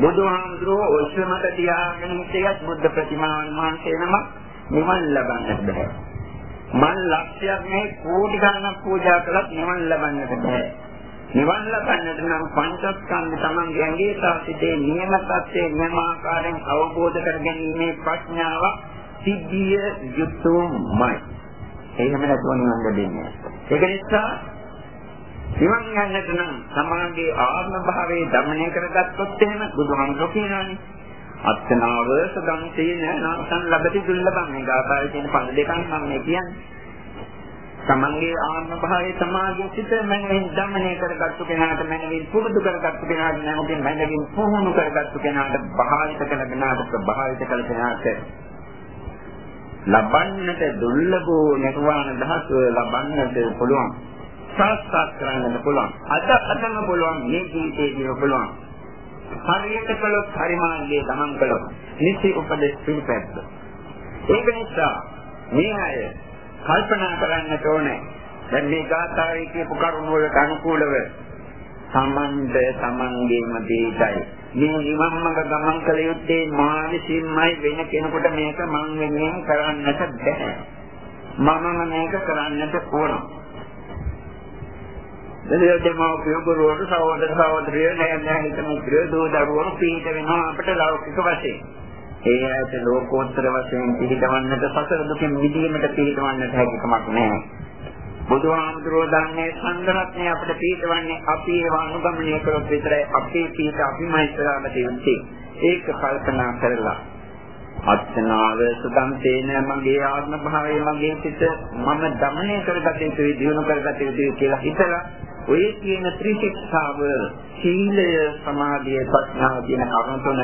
බුදුහාමුදුරුවෝ ඔස්සමත තියාගෙන හිටියත් බුද්ධ ප්‍රතිමාවන් වහන්සේ නම නිවන් ලබන්නට බෑ. මන් ලක්ෂයක් නෙවෙයි කෝටි ගණනක් පූජා කළත් නිවන් ලබන්නට බෑ. නිවන් ලබන්නට නම් පංචස්කන්ධ තමන්ගේ ඇඟේ සාසිතේ නියම සත්‍යයේ නියම ආකාරයෙන් අවබෝධ කර ගැනීමේ ප්‍රඥාව සිද්ධිය යුතුයමයි. එහෙම නැතුව නිවන් ලැබෙන්නේ ඒක නිසා නිවන් යන්නට නම් සමාගයේ ආත්ම භාවයේ දමනය කරගත්තොත් එහෙම බුදුහාමුදුරුවෝ කියනවානේ. අත්නාව සදන් තේන නාසන් ලබති දුර්ලභම් මේ ගාථාවේ තියෙන පද දෙකක් මම මේ කියන්නේ. තමන්ගේ ආත්ම භාවයේ සමාධිය සිට මනමින් දමනය කරගත්තු කෙනාට මනමින් පුරුදු කරගත්තු කෙනාට නැවතින් මනමින් පුහුණු කරගත්තු කෙනාට භාවිත කළ කෙනාට ප්‍රභාවිත කළ කෙනාට ලබන්නට දුර්ලභ නිර්වාණ ධාතුව ලබන්නට පුළුවන්. සාක්ෂාත් කරගන්න පුළුවන්. අද අදම පුළුවන් මේ ජීවිතේදී පුළුවන්. හරියට කළොත් හරි මාර්ගයේ ගමන් කළොත් නිසි උපදෙස් පිළිපැද්ද. ඒක නිසා මේ අය කල්පනා කරන්නට ඕනේ. දැන් මේ ගාථාවේ කියපු කරුණ වලට අනුකූලව සමන්ද තමන්ගේම දෙයයි. මේ නිවන් මඟ ගමන් කළ යුත්තේ මා විසින්මයි වෙන කෙනෙකුට මේක මං වෙනුවෙන් කරන්නට බෑ. මමම මේක කරන්නට ඕන. දෙමව්පියෝ ගුරුවරු සහෝදර සහෝදරියෝ නෑ නෑ හිතන ඉතිරි දෝ දරුවෝ පිට වෙනවා අපිට ලෞකික වශයෙන්. ඒ ඇයට ලෝකෝත්තර වශයෙන් පිළිගවන්නට සසර දුකෙන් මිදීමට පිළිගවන්නට හැකියාවක් නැහැ. බුදුහාමුදුරෝ දන්නේ සංඝරත්නය අපිට පිළිගවන්නේ අපි ඒව අනුගමනය කරොත් විතරයි අපේ පිට අපිමයි ඉස්සරහට තියෙන්නේ. ඒක කල්පනා කරලා අත්නාව සුදම් තේන මගේ ආත්ම භාවය මගේ පිට මම দমনය කරගත යුතුයි දිනු කරගත යුතුයි කියලා හිතලා ඔය කියන ත්‍රිශික්ෂාව සීලය සමාධිය ප්‍රඥාව කියන කරුණු තුන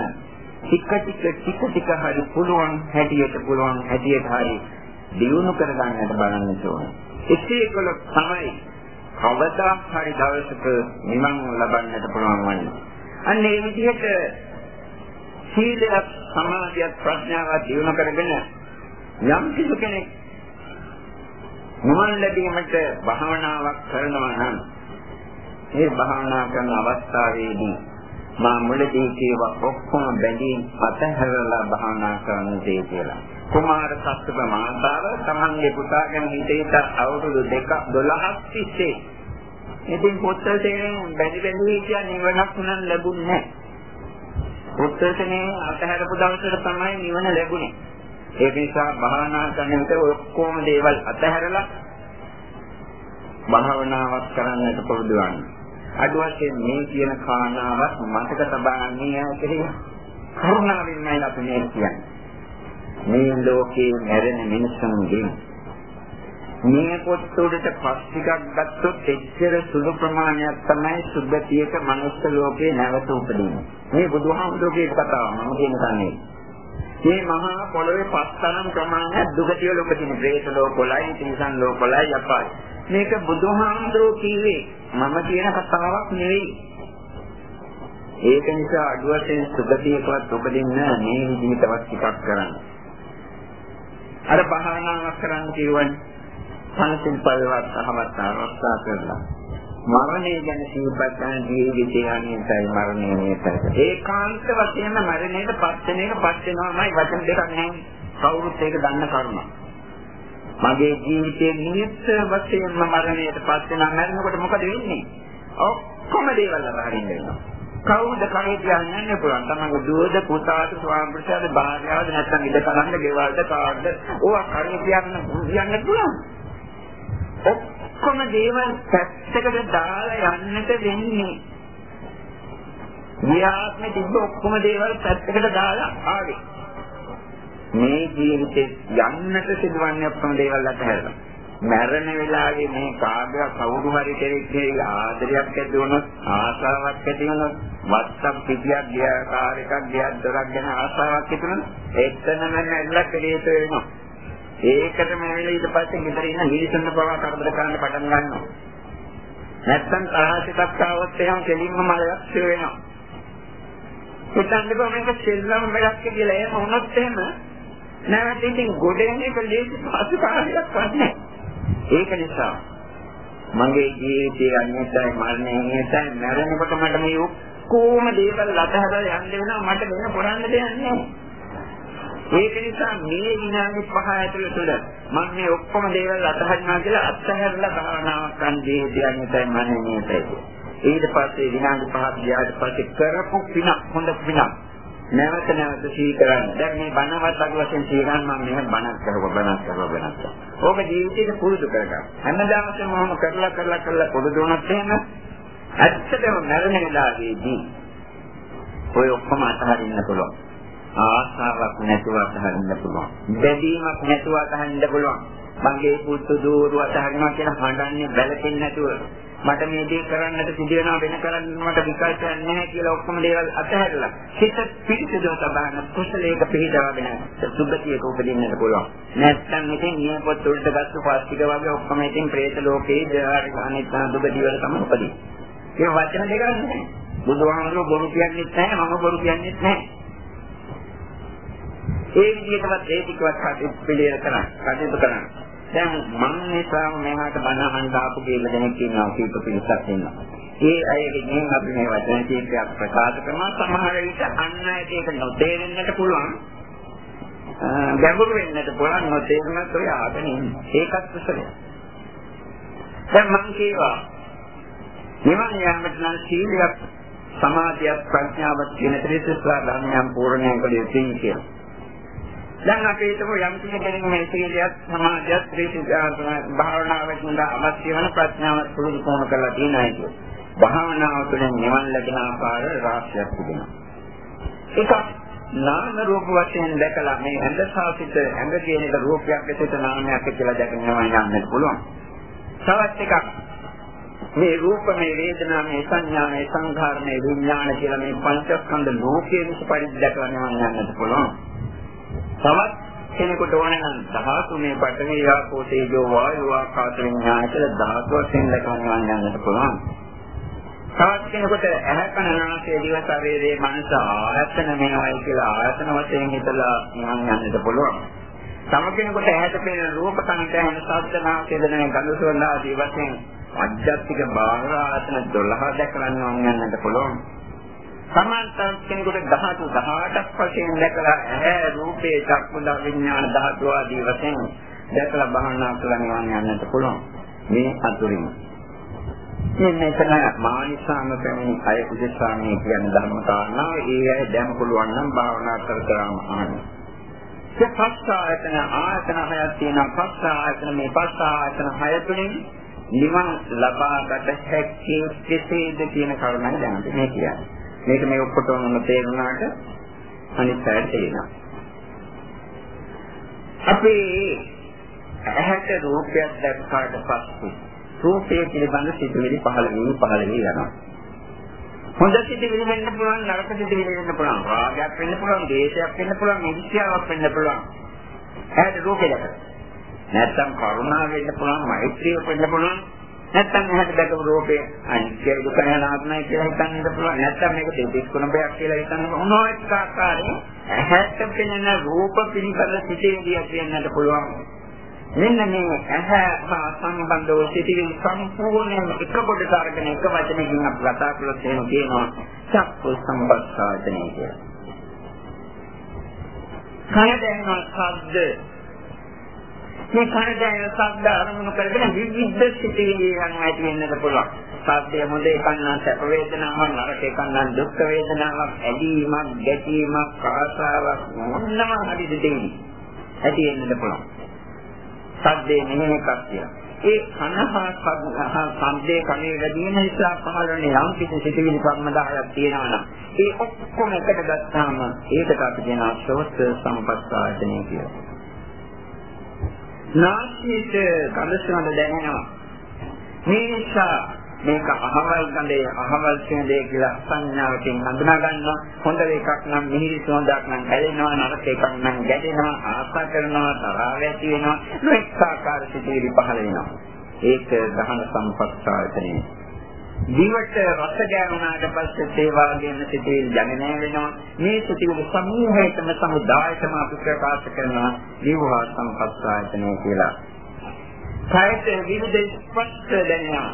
ටික ටික ටික ටික හරි පුළුවන් හැටියට පුළුවන් හැටියට හරි දිනු කරගන්නට බලන්න ඕනේ. එසේ කළොත් තමයි කවදා හරි දවසක නිවන් ලබන්නට පුළුවන් වන්නේ. අන්න ඒ විදිහට සීලයක් සමාධියක් ප්‍රඥාවක් දිනු කරගෙන යම් කිසි කෙනෙක් නිවන් ලැබීමට භාවනාවක් කරනවා නම් ඒ භාවනා කරන අවස්ථාවේදී මා මුලදී කියව ඔක්කොම බැඳීම් අතහැරලා භාවනා කරන දේ කියලා. කුමාර සත්ත්ව මාතාව තමන්ගේ පුතාගෙන හිතේට අවුරුදු දෙක 12ක් තිස්සේ ඉතින් පොත්තල් තේරෙන බැඳි බැඳි කියන්නේ නිවනක් නම් ලැබුණේ නැහැ. උත්තරනේ අතහැරපු දවසට තමයි නිවන ලැබුණේ. ඒක නිසා භාවනා කරන විට ඔක්කොම දේවල් අතහැරලා භාවනාවක් කරන්නට පුරුදු වෙන්න. අද වශයෙන් මේ කියන කාරණාවක් මතක තබාගන්නේ ඇතේ කරුණාවෙන්මයි අපි මේ කියන්නේ. මේ ලෝකේ මැරෙන මිනිස්සුන්ගේ මේ පොත්වලට පස් ටිකක් ගත්තොත් එච්චර සුළු ප්‍රමාණයක් තමයි සුද්ධතියක මනුස්ස ලෝකේ නැවත උපදින්නේ. මේ බුදුහාමුදුරගේ කතාව මම කියන කන්නේ. මේ මහා පොළොවේ පස් තරම් ප්‍රමාණයක් දුගතිය ලෝකෙදින ප්‍රේත ලෝකවලයි, තිරිසන් ලෝකවලයි අපායි. මේක බුදුහාමුදුරෝ කිව්වේ මම කියන කතාවක් නෙවෙයි. ඒක නිසා අඩු වශයෙන් සුගතියකවත් උපදින්න මේ විදිහටවත් ටිකක් කරන්න. අර භාවනාවක් කරන්න කියවනේ සංසිල් පරිවත් අහමත් ආරක්ෂා කරලා. මරණය ගැන සිහිපත් කරන ජීවිතය අනිත්‍යයි මරණය නියතයි ඒකාන්ත වශයෙන්ම මරණයට පත් වෙන එක පත් වෙනවාමයි වචන දෙකක් නැහැ. කවුරුත් ඒක දන්න කරුණ මගේ ජීවිතයේ නියත වශයෙන්ම මරණයට පත් වෙනා මරණකොට මොකද වෙන්නේ? ඔක්කොම දේවල් අරහින්න වෙනවා. කවුද කනේ කියන්නේ පුළුවන්? තමන්ගේ දුවද පුතාට ස්වාමි පුරුෂයාද භාර්යාවද නැත්නම් ඉඩ කලන්න ගෙවල්ද කාර්ද? ඕවා කනේ කියන්න කියන්න පුළුවන්. ඔක්කොම දේවල් පැත්තකට දාලා යන්නට වෙන්නේ. විහාත්මේ තිබ්බ ඔක්කොම දේවල් පැත්තකට දාලා ආවේ. මේ ජීවිතේ යන්නට සිදුවන්නේ ඔක්කොම දේවල් අතහැරලා. මරණ වෙලාවේ මේ කාගා කවුරු හරි කෙනෙක්ගේ ආදරයක් ඇති වුණොත් ආසාවක් ඇති වුණොත් වත්තම් පිටියක් ගියා කාර් එකක් ගියා දොරක් ගැන ආසාවක් ඇති වුණොත් එතනම නැල්ල කෙලෙට වෙනවා. ඒකටම ඇවිල්ලා ඊට පස්සේ ගෙදර ඉන්න මිනිස්සුන්ව පවා කරදර කරන්න පටන් ගන්නවා. නැත්තම් තරහසිතක් ආවොත් එහෙනම් කෙලින්ම මලයක් වෙනවා. හිතන්නේ කොහොමද සෙල්ලම් වැඩක් කියලා එහෙම වුණොත් එහෙම නැවත ඉතින් ගොඩෙන් එක ලේසි පසු කාලයක් වන්නේ. ඒක නිසා මගේ ජීවිතයේ අනිත්‍යයි මරණය අනිත්‍යයි මරණකොට මට මේ ඔක්කොම දේවල් අතහැරලා යන්න වෙනවා මට වෙන පොරන්න දෙයක් නැහැ. ඒක නිසා මේ විනාඩි 5 ඇතුළත තුළ මම මේ ඔක්කොම දේවල් අතහරිනවා කියලා අත්හැරලා භාවනාවක් කරන්න දෙන්නේ තමයි මම මේකයි. ඊට පස්සේ විනාඩි 5ක් ගියාට පස්සේ කරපු පිනක් හොඳ පිනක් නැවත නැවත සිහි කරන්න. දැන් මේ බණවත් අඩු වශයෙන් සිහි කරන් මම මෙහෙම බණක් කරව බණක් කරව බණක් කරව. ඕක ජීවිතේට පුරුදු කරගන්න. හැමදාම මොහොම කරලා කරලා කරලා පුරුදු වුණොත් එහෙම ඇත්තටම මරණ වෙලාවේදී ඔය ඔක්කොම අතහරින්න පුළුවන්. ආසාවක් නැතුව අතහරින්න පුළුවන්. බැඳීමක් නැතුව අතහරින්න පුළුවන්. මගේ පුතු දూరు අතහරිනවා කියන හඬන්නේ බැලපෙන්නේ නැතුව මට මේ දේ කරන්නට සිදු වෙනවා වෙන කරන්න මට විකල්පයක් නැහැ කියලා ඔක්කොම දේවල් අතහැරලා හිත පිරිසිදුව තබන කුසලයක පිළිදාගෙන සුභතියක උපදින්නට පුළුවන්. නැත්නම් ඉතින් මේ පොත් උඩට ගත්ත පාස්තික වගේ ඔක්කොම ඉතින් പ്രേත ලෝකේ ජාර අනිත් දුබදී වල තමයි උපදින්නේ. ඒ වචන දෙකක් නෙමෙයි. බුදුහාමුදුරුවෝ බොරු කියන්නේත් නැහැ මම බොරු කියන්නේත් නැහැ. ඒ විදිහටවත් ඒ ටිකවත් කටයුතු පිළියෙල කරන්න. කටයුතු කරන්න. දැන් මම නිසා මෙහාට බණ අහන්න ආපු කීප දෙනෙක් ඉන්නවා කීප පිරිසක් ඉන්නවා. ඒ අයගෙන් අපි මේ වචන කීපයක් ප්‍රකාශ කරනවා සමහර විට අන්න ඇයට ඒක නොතේරෙන්නට පුළුවන්. ගැඹුරු වෙන්නට පුළුවන් නොතේරුණත් ඔය ආගෙන ඉන්නේ. ඒකත් කුසලයි. දැන් මම කියවා නිවන් යාමට නම් සීලයක් සමාධියක් ප්‍රඥාවක් කියන ත්‍රිසත්‍ය ධර්මයන් පූර්ණයෙන් කළ යුතුයි කියලා. දැන් අපි හිතමු යම් කෙනෙක් මේ සීලයක් සමාධියක් ත්‍රිසත්‍ය භාවනාවට අවශ්‍ය වෙන ප්‍රඥාවක් පුරුදු කරන කරලා තියෙනවා කියන්නේ. භාවනාව තුළින් නිවන් ලැබෙන ආකාර රාශියක් තිබෙනවා. එකක් නාම රූප වශයෙන් දැකලා මේ ඇඳ සාසිත ඇඳ කියන එක රූපයක් විසිට නාමයක් කියලා දැකනවා යන්නත් පුළුවන්. තවත් එකක් මේ රූප මේ වේදනා මේ සංඥා මේ සංඛාර මේ විඥාන කියලා මේ පංචස්කන්ධ ලෝකයේ විස පරිද්දකලා යන්නත් පුළුවන්. තවත් කෙනෙකුට ඕන නම් ධාතු මේ පඨවි ආපෝ තේජෝ වායෝ ආකාශ විඥාන කියලා ධාතු වශයෙන් දැකලා යන්නත් පුළුවන්. තවත් කෙනෙකුට ඇහැ කන නාසය දිව ශරීරයේ මනස ආයතන මේවයි කියලා ආයතන වශයෙන් හිතලා නිවන් යන්නට පුළුවන්. තම කෙනෙකුට ඇහැට පෙනෙන රූප කනට ඇහෙන ශබ්ද නාසය දැනෙන ගඳ සුවඳ ආදී වශයෙන් අධ්‍යාත්මික බාහිර ආයතන 12 දැකලා නිවන් යන්නට පුළුවන්. සමාන්තර කෙනෙකුට ධාතු 18ක් වශයෙන් දැකලා ඇහැ රූපේ චක්කුල විඥාන ධාතු ආදී වශයෙන් දැකලා බහනා කරලා නිවන් යන්නට පුළුවන්. මේ අතුරින් මේ මෙතන මානිසාම පැමිණි අය උදෙසාමී කියන ධර්ම කාරණාව ඒ අය දැන් පුළුවන් නම් භාවනා කර කරාම අහන්න. ඒ පස්ස ආයතන ආයතන හයක් තියෙනවා පස්ස ආයතන මේ පස්ස ආයතන හය තුළින් නිවන් ලබාගත හැකි කෙසේද කියන කරුණයි දැන් මේ කියන්නේ. මේක මේ ඔක්කොටම තේරුණාට අනිත් පැයට තේරෙනවා. අපි ඇහැට රූපයක් දැක්කාට පස්සේ රූපය පිළිබඳ සිතුවිලි පහළ වී පහළ වී යනවා. හොඳ සිතුවිලි වෙන්න පුළුවන් නරක සිතුවිලි වෙන්න පුළුවන් රාගයක් වෙන්න පුළුවන් දේශයක් වෙන්න පුළුවන් ඉරිසියාවක් වෙන්න පුළුවන්. ඇහැට රූපය දැක. නැත්තම් කරුණාව වෙන්න පුළුවන් මෛත්‍රිය වෙන්න පුළුවන්. නැත්තම් ඇහැට දැකපු රූපේ අනිත්‍ය දුක නැනාත්මයි කියලා හිතන්නත් පුළුවන්. නැත්තම් මේක දෙවිස් කුණබයක් කියලා හිතන්න මොනවා එක්ක ආකාරයෙන් ඇහැට පෙනෙන රූප පිළිබඳ සිතේදී කියන්නත් පුළුවන්. මෙන්න මේ ඇහැ හා සම්බන්ධව සිටින සම්පූර්ණයෙන්ම එක කොටස අරගෙන එක වචනකින් අපි කතා කළොත් එහෙම කියනවා චක්කු සම්පස්සාදනය කියලා. කන දැනෙන ශබ්ද මේ කන දැනෙන ශබ්ද අරමුණු කරගෙන විවිධ සිටිවිලි යනවා ඇති වෙන්නත් පුළුවන්. ශබ්දය හොඳ එකක් නම් සැප වේදනාවක් නරක එකක් නම් දුක් වේදනාවක් ඇදීමක් ගැටීමක් ආසාවක් මොනම හරි දෙයක් ඇති වෙන්නත් පුළුවන්. සද්දේ මෙහෙම එකක් කියලා. ඒ කනහා සද්දේ කනේ වැඩි වෙන නිසා පහළනේ යම් කිසි සිතිවිලි කර්මදායක් තියෙනවා නම් ඒ ඔක්කොම එකට ගත්තාම ඒකට අපි කියනවා ශ්‍රවස්ත සම්පස්සායතනය කියලා. නාසයට කලසන දැනෙනවා. මේ නිසා මේක අහවල් ගඳේ අහවල් සෙන්දේ කියලා සංඥාවකින් හඳුනා ගන්නවා. හොඳ එකක් නම් මිහිරි සුවඳක් නම් ඇලෙනවා නරක එකක් නම් ගැටෙනවා ආශා කරනවා තරහ ඇති වෙනවා. මේක ආකාර සිටිවිලි පහළ වෙනවා. ඒක දහන සම්පස්සායතනේ දිවට රස ගෑනුනාට පස්සේ ඒ වගේම සිටිවිලි ජනනය වෙනවා. මේ සිටිවිලි සමූහයටම සමුදායටම අපි ප්‍රකාශ කරනවා ජීවහා සම්පස්සායතනේ කියලා. කායත විවිධ ස්පර්ශ දැනෙනවා.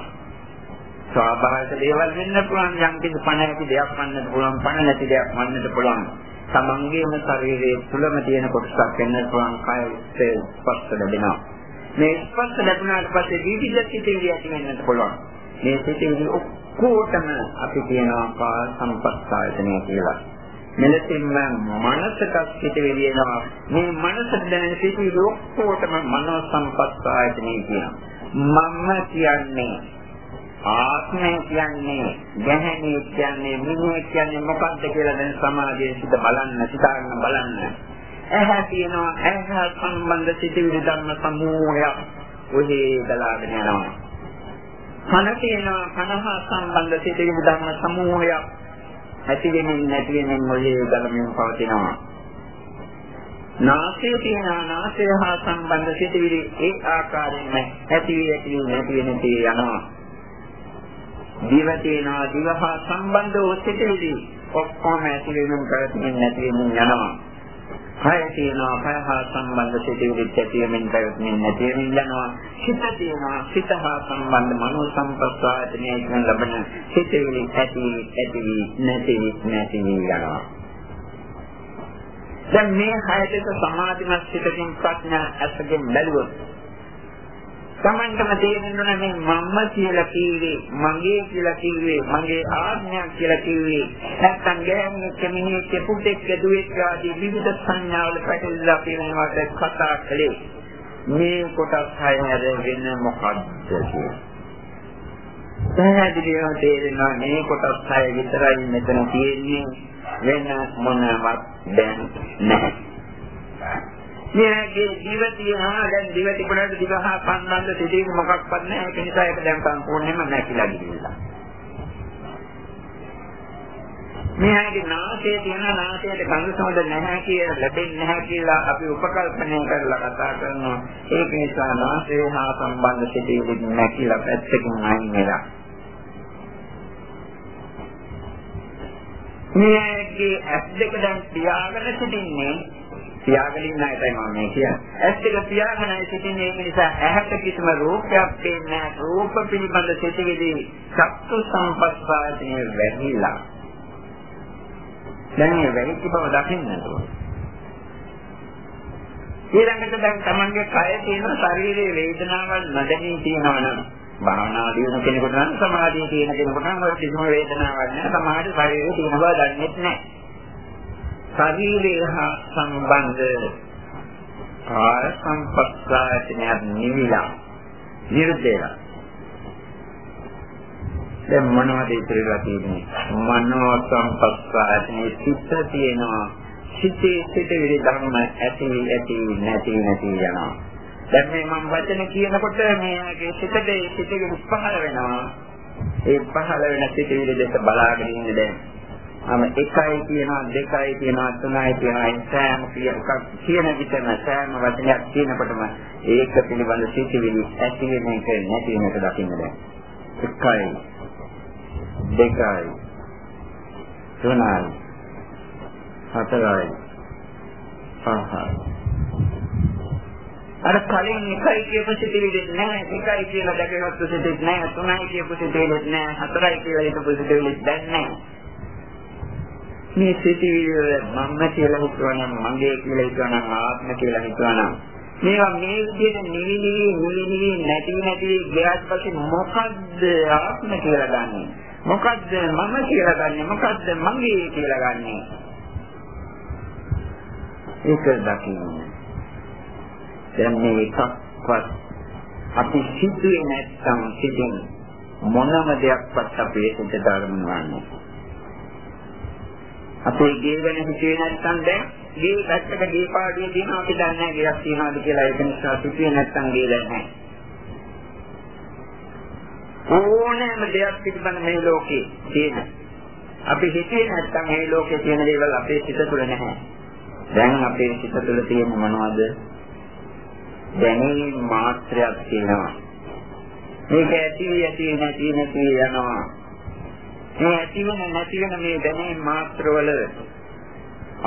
ස්වාභාවික දේවල් වෙන්න පුළුවන් යම් කිසි පණ ඇති දෙයක් වන්නත් පුළුවන් පණ නැති දෙයක් වන්නත් පුළුවන්. තමන්ගේම ශරීරයේ තුලම තියෙන කොටසක් වෙන්න පුළුවන් කය ස්පර්ශ ලැබෙනවා. මේ ස්පර්ශ ලැබුණාට පස්සේ විවිධ සිතිවිලි ඇති වෙන්නත් පුළුවන්. මේ සිතිවිලි ඔක්කොටම අපි කියනවා පා සම්පස්සායතනය කියලා මෙලෙසින්ම මනසට සිටිවිලි එනවා මේ මනසට දැනෙන සිටිවිලි ඔක්කොටම මනෝ සම්පස්සායතනය කියනවා මම කියන්නේ ආත්මය කියන්නේ ගැහණිය කියන්නේ මිනිහෙක් කියන්නේ මොකක්ද කියලා දැන් සමාජයේ සිට බලන්න සිතාගෙන බලන්න. ඇහැ තියෙනවා ඇහැ සම්බන්ධ සිටිවිලි ධර්ම සමූහයක් ඔහේ දලාගෙන යනවා. කන තියෙනවා කනහා සම්බන්ධ සිටිවිලි ධර්ම සමූහයක් ඇති වෙමින් නැති වෙමින් ඔහේ ගලමින් පවතිනවා. නාසය තියෙනවා නාසය හා සම්බන්ධ සිටිවිලි ඒ ආකාරයෙන්ම ඇති වී ඇති වී නැති වෙන තේ යනවා. දිව තියෙනවා දිව හා සම්බන්ධ වූ සිටිවිලි ඔක්කොම ඇති වෙනුම් කරමින් නැති වෙමින් යනවා. කය තියෙනවා කය හා සම්බන්ධ සිටිවිලි ඇති වෙමින් කරමින් නැති වෙමින් යනවා. සිත තියෙනවා සිත හා සම්බන්ධ මනෝ සංපස්සායතනයේ කියන ලබන සිටිවිලි ඇති ඇති නැති නැති යනවා. දැන් මේ හයට සමාධිමත් සිතකින් ප්‍රඥා ඇසගෙන් බැලුවොත් Tamanටම තේරෙන්න මේ මම්ම කියලා කිව්වේ මගේ කියලා කිව්වේ මගේ ආඥා කියලා කිව්වේ නැත්තම් ගෑනුන් කෙමිනිච්ච පුතෙක් දුවෙක් ආදී විවිධ සංඥාවල පැටලලා පිරෙනවට කතා කළේ මේ කොටස් හය හැර වෙන මොකක්ද කියලා. පැහැදිලිව තේරෙනවා මේ කොටස් හය විතරයි මෙතන තියෙන්නේ වෙන මොනවත් දැන් නැහැ. මෙයාගේ දිව තියෙනවා දැන් දිව තිබුණාට දිව හා සම්බන්ධ සිදුවීම් මොකක්වත් නැහැ. ඒක නිසා ඒක දැන් සම්පූර්ණයෙන්ම නැතිලා ගිහිල්ලා මෙයාගේ නාසය තියෙන නාසයට ගඳ සුවඳ නැහැ කියලා ලැබෙන්නේ නැහැ කියලා අපි උපකල්පනය කරලා කතා කරනවා. ඒක නිසා නාසය හා සම්බන්ධ සිදුවීම් නැතිලා පැත්තකින් අයින් වෙලා. මෙයාගේ ඇස් දෙක දැන් පියාගෙන සිටින්නේ තියාගෙන ඉන්න එකයි මම මේ කියන්නේ. ඇස් දෙක තියාගෙන සිටින්නේ ඒක නිසා ඇහැට කිසිම රූපයක් පේන්නේ නැහැ. රූප පිළිබඳ සිටිවිලි සත්තු සම්පස්සායතනෙ වැහිලා. දැන් මේ වැහිච්ච බව දකින්නට ඕන. ඊළඟට දැන් Tamange කය තියෙන ශරීරයේ වේදනාවක් නැදෙමින් තියෙනවා නම් භාවනා දිනන කෙනෙකුට නම් සමාධිය තියෙන කෙනෙකුට නම් ඔය කිසිම වේදනාවක් නැහැ. සමාධි ශරීරයේ තියෙන බව දන්නේ නැහැ. ශරීරය හා සම්බන්ධ කාය සංපස්සායතනයක් නිවිලා නිරුද්ධේලා. දැන් මොනවද ඉතිරිලා තියෙන්නේ? මනෝ සංපස්සායතනේ සිත් තියෙනවා. සිතේ සිට විරි ධර්ම ඇති ඇති නැති නැති යනවා. දැන් මේ මම වචන කියනකොට මේගේ සිතේ සිතේ පහළ වෙනවා. ඒ පහළ වෙන සිතේ දෙක බලාගෙන ඉන්නේ දැන්. අම එකයි කියනවා දෙකයි කියනවා තුනයි කියනවා සෑම එකක් කියන විටම සෑම වචනයක් කියනකොටම ඒක පිළිබඳ සිතිවිලි ඇති වෙන එක නැති වෙන එක දකින්න දැන් එකයි දෙකයි තුනයි හතරයි පහයි. අර කලින් එකයි කියපු සිතිවිලි නැහැ එකයි කියලා දැකගත්තු සිතිවිලි නැහැ තුනයි කියපු සිතිවිලි නැහැ හතරයි කියලා හිතපු සිතිවිලි දැන් නැහැ මේ සිටිවිලි මම කියලා හිතුවනම් මගේ කියලා හිතුවනම් ආත්ම කියලා හිතුවනම් මේවා මේ විදිහට නිවි නිවි නිවි නිවි නැති නැති ගියාට පස්සේ මොකද්ද ආත්ම කියලා ගන්නෙ මොකද්ද මම කියලා ගන්නෙ මොකද්ද මගේ කියලා ගන්නෙ ඒක දකින්න. දැන් මේ එකක්වත් අපි සිදුවේ නැත්තම් සිටින් මොනම දෙයක්වත් අපේ සිතට අරමුණවන්නේ අපේ ගේ ගැන හිතුවේ නැත්නම් දැන් ගේ පැත්තක ගේ පාඩුවේ තියෙනවා අපි දන්නේ නැහැ ගයක් තියනවාද කියලා ඒක නිසා හිතුවේ නැත්නම් ගේ දැන් නැහැ. ඕනෑම දෙයක් පිළිබඳ මේ ලෝකේ තියෙන. අපි හිතුවේ නැත්නම් මේ ලෝකේ තියෙන දේවල් අපේ සිත තුළ නැහැ. දැන් අපේ සිත තුළ තියෙන මොනවද? දැනීම මාත්‍රයක් තියෙනවා. මේක ඇති ඇති නැති නැති යනවා. මේ ඇති වෙන නැති වෙන මේ දැනීම් මාත්‍රවල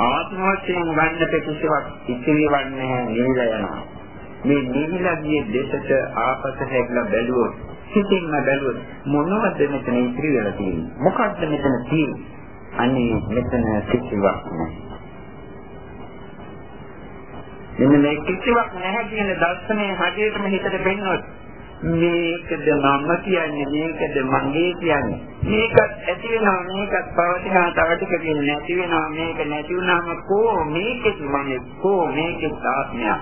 ආත්ම වශයෙන් ගන්නට කිසිවක් ඉතිරිවන්නේ නැහැ නිවිලා යනවා. මේ නිවිලා ගිය දෙසට ආපසට හැරිලා බැලුවොත් සිතින්ම බැලුවොත් මොනවද මෙතන ඉතිරි වෙලා තියෙන්නේ? මොකක්ද මෙතන තියෙන්නේ? අනේ මෙතන කිසිවක් නැහැ. මෙන්න මේ කිසිවක් නැහැ කියන දර්ශනය හදිහටම හිතට පෙන්නොත් මේකද මම කියන්නේ මේකද මගේ කියන්නේ. මේකත් ඇති වෙනවා මේකත් පවතිනවා තව ටිකකින් නැති වෙනවා. මේක නැති වුණාම කෝ මේකෙත් මම කෝ මේකෙත් ආත්මයක්?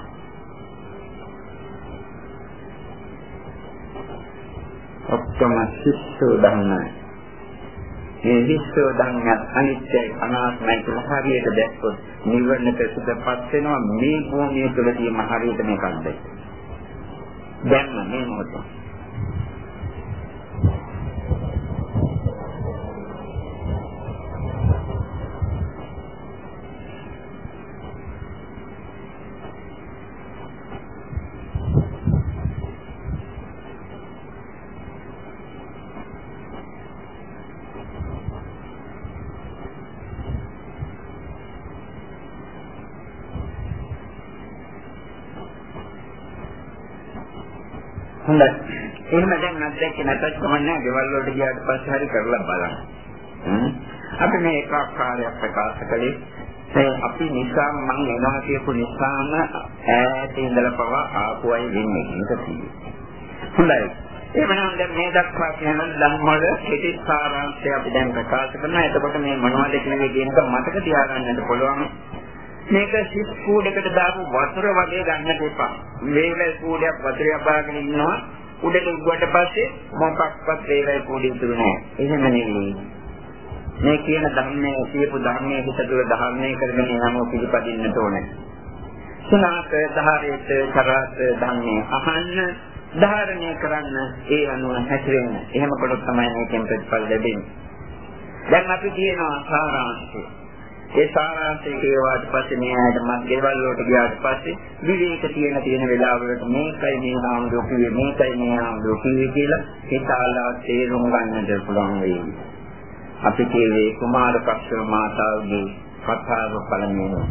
ඔක්කොම සිස්සෝ ධර්මයි. මේ විශ්ව ධර්මයන් අනිත්‍යයි අනාත්මයි කියලා හරියට දැක්කොත් නිවර්ණක සුදපත් වෙනවා. මේ භූමිය තුළ තියෙන හරියට මේකක්ද දැන්ම මේ මොහොතේ. හොඳයි. එහෙම දැන් අත්දැකේ නැතත් කමන්නේ ගෙවල් වලට ගියාට පස්සේ හරි කරලා බලන්න. අපි මේ එක ආකාරයක් ප්‍රකාශ කළේ ඒ අපි නිසා මම එනවා කියපු නිසාම ඈත ඉඳලා පවා ආපු අය වෙන්නේ. ඒක තියෙන්නේ. හොඳයි. එහෙනම් දැන් මේ දක්වා කියන ධම්මවල කෙටි සාරාංශය අපි දැන් ප්‍රකාශ කරනවා. එතකොට මේ මොනවද කියන්නේ කියන එක මතක තියාගන්නත් පුළුවන්. මේක සිස් කූඩකට දාපු වතුර වගේ ගන්නට එපා. මේවල කූඩයක් වතුරයක් බාගෙන ඉන්නවා. උඩට උගුවට පස්සේ මොකක්වත් වේලයි කූඩේ ඉතුරු නැහැ. එහෙම නෙමෙයි. මේ කියන ධර්මයේ කියපු ධර්මයේ හිත තුළ ධර්මයේ කරගෙන යනම පිළිපදින්නට ඕනේ. සුණාක ධාරේත කරාත ධම්මේ අහන්න ධාරණය කරන්න ඒ අනුව හැසිරෙන්න. එහෙම කළොත් තමයි මේකෙන් ප්‍රතිඵල ලැබෙන්නේ. දැන් අපි කියනවා සාරාංශය. ඒ සාරාංශය කියවාට පස්සේ මේ ආයත මත් ගෙවල් වලට ගියාට පස්සේ විවේක තියෙන තියෙන වෙලාවලට මේකයි මේ නාමදෝ කිව්වේ මේකයි මේ නාමදෝ කිව්වේ කියලා හිතාලා තේරුම් ගන්නට පුළුවන් වෙයි. අපි කියවේ කුමාර කස්සප මාතාවගේ කතාව පළමුවෙනි.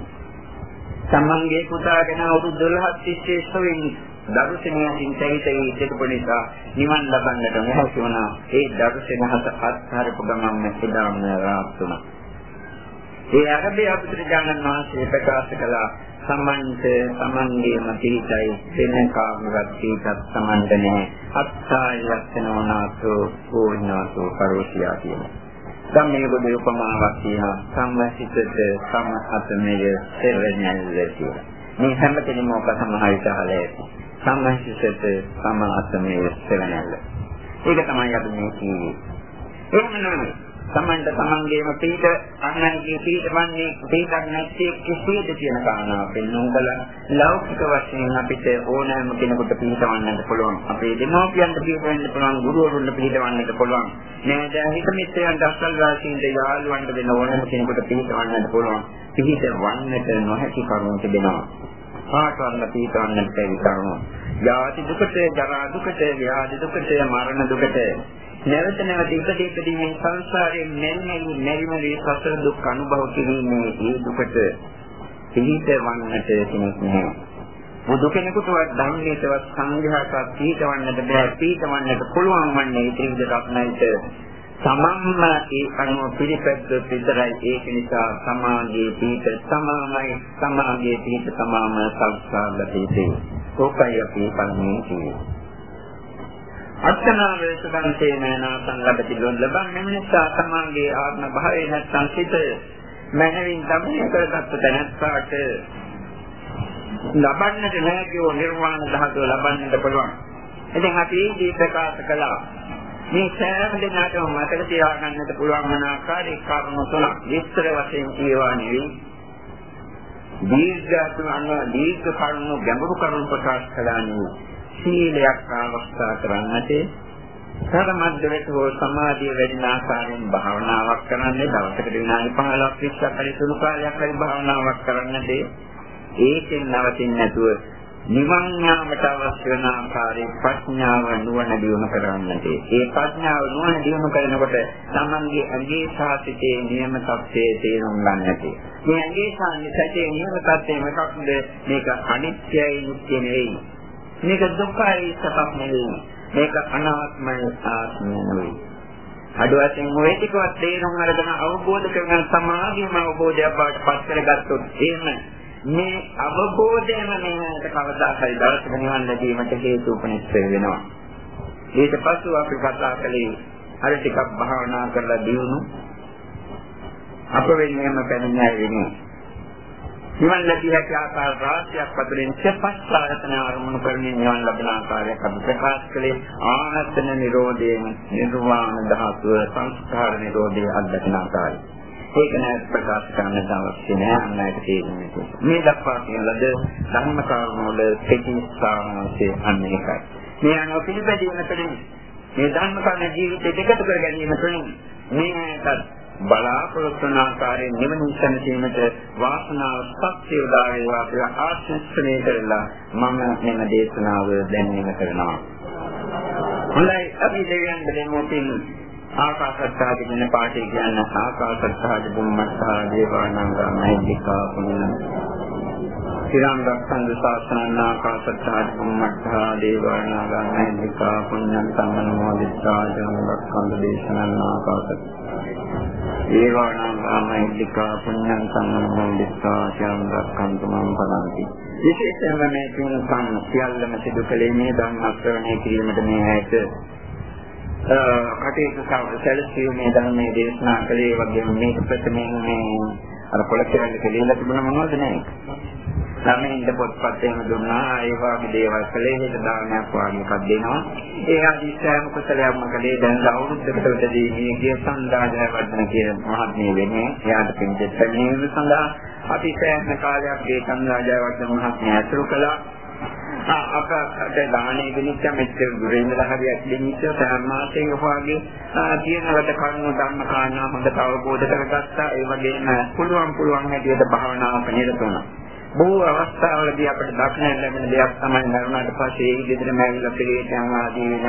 තමන්ගේ පුතාගෙන අවුරුදු 12ක් තිස්සේ සොයන්නේ දර්ශනයකින් තැවිතේ සිටපු නිසා නිවන් ලබන්නට නොහැකි වුණා. ඒ දර්ශන හත අත්හරපු ගමන් එදාම රාත් වුණා. ඒ අරබේ අපුත්‍රජානන් වහන්සේ ප්‍රකාශ කළා සම්මන්ත සමන්ගේම පිටයි වෙන කාමවත් පිටත් සමන්ත නැහැ. අත්සාය ලක්ෂණෝනාසෝ ඕනාසෝ පරෝසියා කියනවා. ධම්මේ බුදු උපමාවක් කියනවා සම්වසිතට සම්හතමය සෙවණැල්ල කියලා. මේ හැම කෙනෙක්ම ඔබ සමහරවිට අහලා ඇති. සම්මාසිතට සමාසමයේ සෙවණැල්ල. ඒක තමයි අපි මේ කියන්නේ. එහෙම නෙමෙයි. සමන්ත සමන්ගේම පීඩ අන්නන්ගේ පීඩවන්නේ පීඩක් නැති කිසියද කියන කාරණාව පෙන්වන කල ලෞකික වශයෙන් අපිට ඕනෑම කෙනෙකුට පීඩවන්නට පුළුවන්. අපේ දෙමෝපියන්ට පීඩවන්න පුළුවන් ගුරුවරුන්ට පීඩවන්නට පුළුවන්. නේද හිත මිත්‍රයන්ට අසල් වාසීන්ට යාළුවන්ට දෙන ඕනෑම කෙනෙකුට පීඩවන්නට පුළුවන්. පිහිටවන්නට නොහැකි කරුණු තිබෙනවා. පාටවන්න පීඩවන්නට බැරි කරුණු. ජාති දුකට ජරා දුකට ව්‍යාධි දුකට මරණ දුකට නැවත නැවත ඉපදී ඉපදී මේ සංසාරයේ මෙන්නි මෙරිමරි සසර දුක් අනුභව කිරීමේ ඒ දුකට පිළිත වන්නට කෙනෙක් නැහැ. බුදු කෙනෙකුටවත් ධම්මයටවත් සංඝයාටවත් පිළිතවන්නට බෑ පිළිතවන්නට පුළුවන් වන්නේ ත්‍රිවිධ රත්නයිට තමන්ම ඒ අනුව පිළිපැද්ද විතරයි ඒක නිසා සමාගයේ පිට සමාමයි සමාගයේ පිට සමාම සංස්කාරගත යුතුයි. ඕකයි අපි පන්නේ කියන්නේ. අත්තනාවේ සුදන්තේ නයනා සංගත ලබන් මෙම නිසා තමන්ගේ ආත්ම භාවය නැත්නම් සිත මනවින් දමනය කරගත්ත දැනස්සාට ලබන්නට නැතිව නිර්වාණ ධාතුව ලබන්නට පුළුවන්. ඉතින් අපි මේ ප්‍රකාශ කළා. මේ සෑම දිනකටම මතක තියාගන්නට පුළුවන් වන ආකාරයේ කර්ම තුනක් විස්තර වශයෙන් කියවා නෙවෙයි. දීර්ඝ අනුව දීර්ඝ කරුණු ගැඹුරු කරුණු ප්‍රකාශ කළා නෙවෙයි. සීලයක් ආරක්ෂා කරන්නට සරමද්දවට හෝ සමාධිය වැඩින ආකාරයෙන් භාවනාවක් කරන්නේ දවසකට විනාඩි 15ක් 20ක් හරි සුළු කාලයක් හරි භාවනාවක් කරන්නට ඒකෙන් නවතින්නේ නැතුව නිවන් යාමට අවශ්‍ය වන ආකාරයෙන් ප්‍රඥාව නුවණ දියුණු කරගන්නට. ඒ ප්‍රඥාව නුවණ දියුණු කරනකොට තමන්ගේ අගේ සාසිතේ නියම තත්ත්වයේ තේරුම් ගන්නට. මේ අගේ සාසිතේ නියම තත්ත්වය මොකක්ද? මේක අනිත්‍යයි නිට්ටය නෙවෙයි. මේක දුක්ඛයි සපක් නෙවෙයි. මේක අනාත්මයි ආත්මය නෙවෙයි. අඩු වශයෙන් ඔය ටිකවත් තේරුම් අරගෙන අවබෝධ කරගන්න සමාධියම අවබෝධයක් බවට පත් කරගත්තොත් එහෙම මේ අවබෝධයම මේකට කවදා හරි දවසක නිවන් ලැබීමට හේතු උපනිශ්‍රේ වෙනවා. ඊට පස්ව අපි කතා කළේ අර ටිකක් භාවනා කරලා දිනු අප වෙන්නේම පැමිණියා වෙන්නේ. නිවන් ලැබිය හැකි ආකාර රාශියක් අතරින් සපස් ආයතන ආරමුණු කරමින් නිවන් ලබන ආකාරයක් අපි ප්‍රකාශ කළේ ආයතන නිරෝධයෙන් නිර්වාණ ධාතුව සංස්කාර නිරෝධය අත්දකින ආකාරය. ඒක නෑ ප්‍රකාශ කරන්න අවශ්‍ය නෑ අන්නයට තේරෙන්නේ. මේ දක්වා කියන ලද ධර්ම කාරණ වල කෙටි සාරාංශය අන්න ඒකයි. මේ අනුව පිළිපැදීම තුළින් මේ ධර්ම කාරණ ජීවිතේ දෙකට කර ගැනීම තුළින් මේකට බලාපොරොත්තු වන ආකාරයෙන් නිවන සැනසීමට වාසනාව ශක්තිය උදා වේවා කියලා ආශිර්වාදනය කරලා මම මෙම දේශනාව දැන්වීම කරනවා. හොඳයි අපි දෙවියන් දෙමු පින් ආකාශත්තාදී වෙන පාඨය කියන ආකාශත්තාදී බුම්මත්තා දේවානංගා මහිද්దికා පුණ්‍ය තිරංග සංඝ ශාසනං ආකාශත්තාට බුම්මත්තා දේවානාගා මහින්දිකා පුඤ්ඤං සම්මනෝදිත්තා ජනබක්ඛන්ද දේශනං ආකාශත් දේවානාගා මහින්දිකා පුඤ්ඤං සම්මනෝදිත්තා ජනබක්ඛන්ද මං පදන්ති. විශේෂයෙන්ම මේ තුන් සං සියල්ලම සිදු කළේ මේ ධම්මස්තරණය කිරීමට මේ ඇයට. කටයුතු සැලසීමේ ධර්මයේ දේශනා කළේ වගේම මේ ප්‍රථමයෙන් මේ අර පොළ කියන්නේ කියලා තිබුණ මොනවද නැහැ ළමයින්ට පොත්පත් එහෙම දුන්නා. ඒ වගේ දේවල් කළේ. හිත දානයක් වගේ එකක් දෙනවා ඒ අදිස්ත්‍යම කුසලයක්ම කළේ. දැන් අවුරුද්දකට උඩදී මේ කිය සම්දාජය වර්ධන කියන මහත්මිය වෙන්නේ. එයාට පින්දෙත් පැමිණීම සඳහා අපි සෑහෙන කාලයක් මේ සම්දාජය වර්ධන මහත්මිය ඇසුරු කළා. අපට දාහනේ දෙනිච්ච මෙච්චර දුරින් ඉඳලා හරියට දෙනිච්ච සෑම මාසෙක වගේ තියෙනවට කරුණු ධර්ම කාරණා හොඳට අවබෝධ කරගත්තා. ඒ වගේම පුළුවන් පුළුවන් හැටියට භාවනාවක නිරත වුණා බොහෝ අවස්ථාවලදී අපිට දක්නට ලැබෙන දෙයක් තමයි නරුණාට පස්සේ ඒ විදිහටම ඇවිල්ලා පිළිවෙතන් ආදී වෙන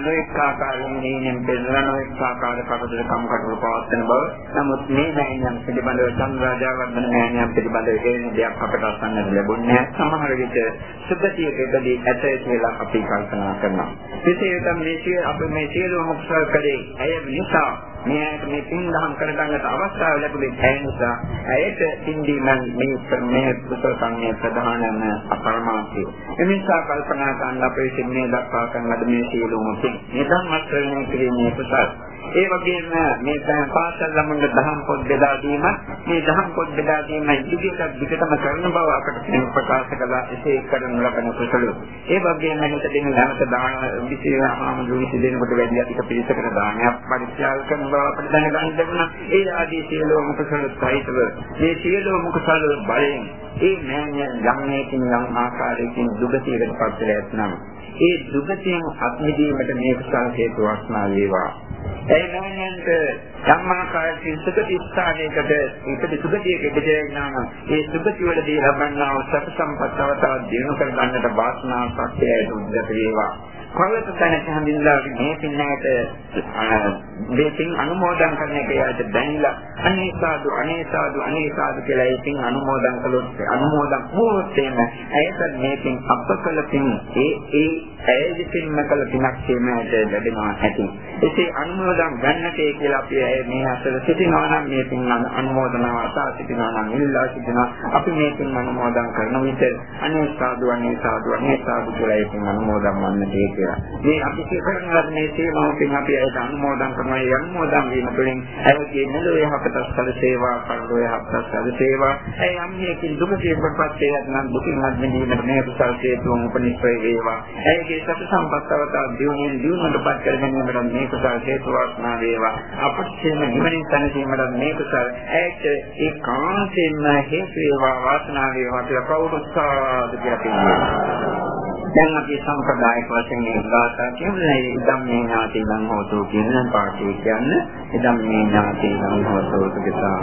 නොඑක ආකාරයෙන් නේනම් බෙදලා නොඑක ආකාර කපදල කම්කටොළු පවත්වන බව. නමුත් මේ නෑනියන් පිළිබඳව සංරාජාවර්ධන නෑනියන් පිළිබඳව හේන දෙයක් අපට අසන්නට ලැබුණේ සමහර විට සුද්ධතියකදී ඇත කියලා අපි කල්පනා කරනවා. විශේෂයෙන් මේ අපේ මේ සියලුම කුසල කලේ ඇය නිසා මෙයාට මේ පින් දහම් කරගන්නට අවස්ථාව ලැබුණේ ඒ නිසා ඇයට පින්දීමෙන් මේ මේ කුසල සංයේ ප්‍රධානම අපරමාර්ථය. එනිසා කල්පනා කරන්න අපේ මේ දක්වා කරන මේ සියලුම පින් නිදන් අත්‍රණය කිරීමේ කුසල ඒ වගේම මේ පාසල් ළමුන්ට දහම් පොත් බෙදා දීම මේ දහම් පොත් බෙදා දීම ඉදිරියට දිගටම කරන බව අපට ප්‍රකාශ කළා එසේ කරන ලබන කුසල. ඒ වගේම හිත දෙන නැවත දාන විශේෂාම දුවිසි දෙනකොට වැඩි අධික පිළිසකට දානයක් පරිත්‍යාග කරන බව අපට දැනගන්න ලැබුණා. ඒ ආදී සියලුම කුසල සහිතව මේ සියලුම කුසල බලයෙන් ඒ මෑණියන් යම්නේකින් යම් ආකාරයකින් දුගතියකට පත් වෙලා ඇතනම් ඒ දුගතියෙන් අත්මිදීමට මේ කුසල හේතු වාසනා වේවා. ඒ නෝනන්ට ධම්මාකාරයෙන් සුගති ස්ථානයකට ඉපද සුගතියක ඉපදෙන්නාම ඒ සුගති වලදී ලබන්නා වූ සත් සම්පත්තව තව දිනු කර ගන්නට වාසනාවක් ඇති උද්දත වේවා. කවලත තැනක හඳින්ලා මේ පින්නකට මේ පින් අනුමෝදන් කරන එක යාට දැනিলা අනේ සාදු අනේ සාදු අනේ සාදු කියලා ඒ පින් අනුමෝදන් කළොත් අනුමෝදන් වුවොත්ම ඇයට මේ පින් අපකල පින් ඒ ඒ ඇය විසින්ම කළ පිනක් කියමට ලැබෙනවා ඇති. එසේ අනුමෝදන් ගන්නට කියලා අපි ඇය මේ අතර සිටිනවා නම් මේ පින් අනුමෝදනාව අසා සිටිනවා නම් ඉල්ලා සිටිනවා අපි මේ පින් අනුමෝදන් කරන විට අනේ සාදු අනේ සාදු අනේ සාදු කියලා ඒ පින් අනුමෝදන් වන්නට කියලා. මේ අපි කරන ලද මේ සේවාවෙන් අපි ඇයට අනුමෝදන් කරනවා. ඒ අනුමෝදන් වීම තුළින් ඇයගේ නලෝ යහපත සල සේවා කරලෝ යහපත සල සේවා. ඒ යම් හේකින් දුක සියපත්පත් ඒ නම් දුකින් අත්මිදීමට මේ කුසල් හේතුන් උපනිශ්‍රේ වේවා. ඇයගේ සතු සම්පත්තවතා දියුණුවෙන් දියුණුවටපත් කර ගැනීමට මේ කුසල් හේතු වාසනා වේවා. අපච්චේම නිවනින් තනසීමට මේ කුසල් ඇයට ඒ කාන්තෙන්ම හේතු වේවා වාසනා වේවා කියලා කවුරුත් සාදු කියලා කියනවා. දැන් අපි සම්ප්‍රදායික වශයෙන් මේ ගාථා කියන්නේ ඉදම් මේ ඥාති නම් හොතෝ කියන පාඩේ කියන්නේ ඉදම් මේ ඥාති නම් හොතෝ සුගතා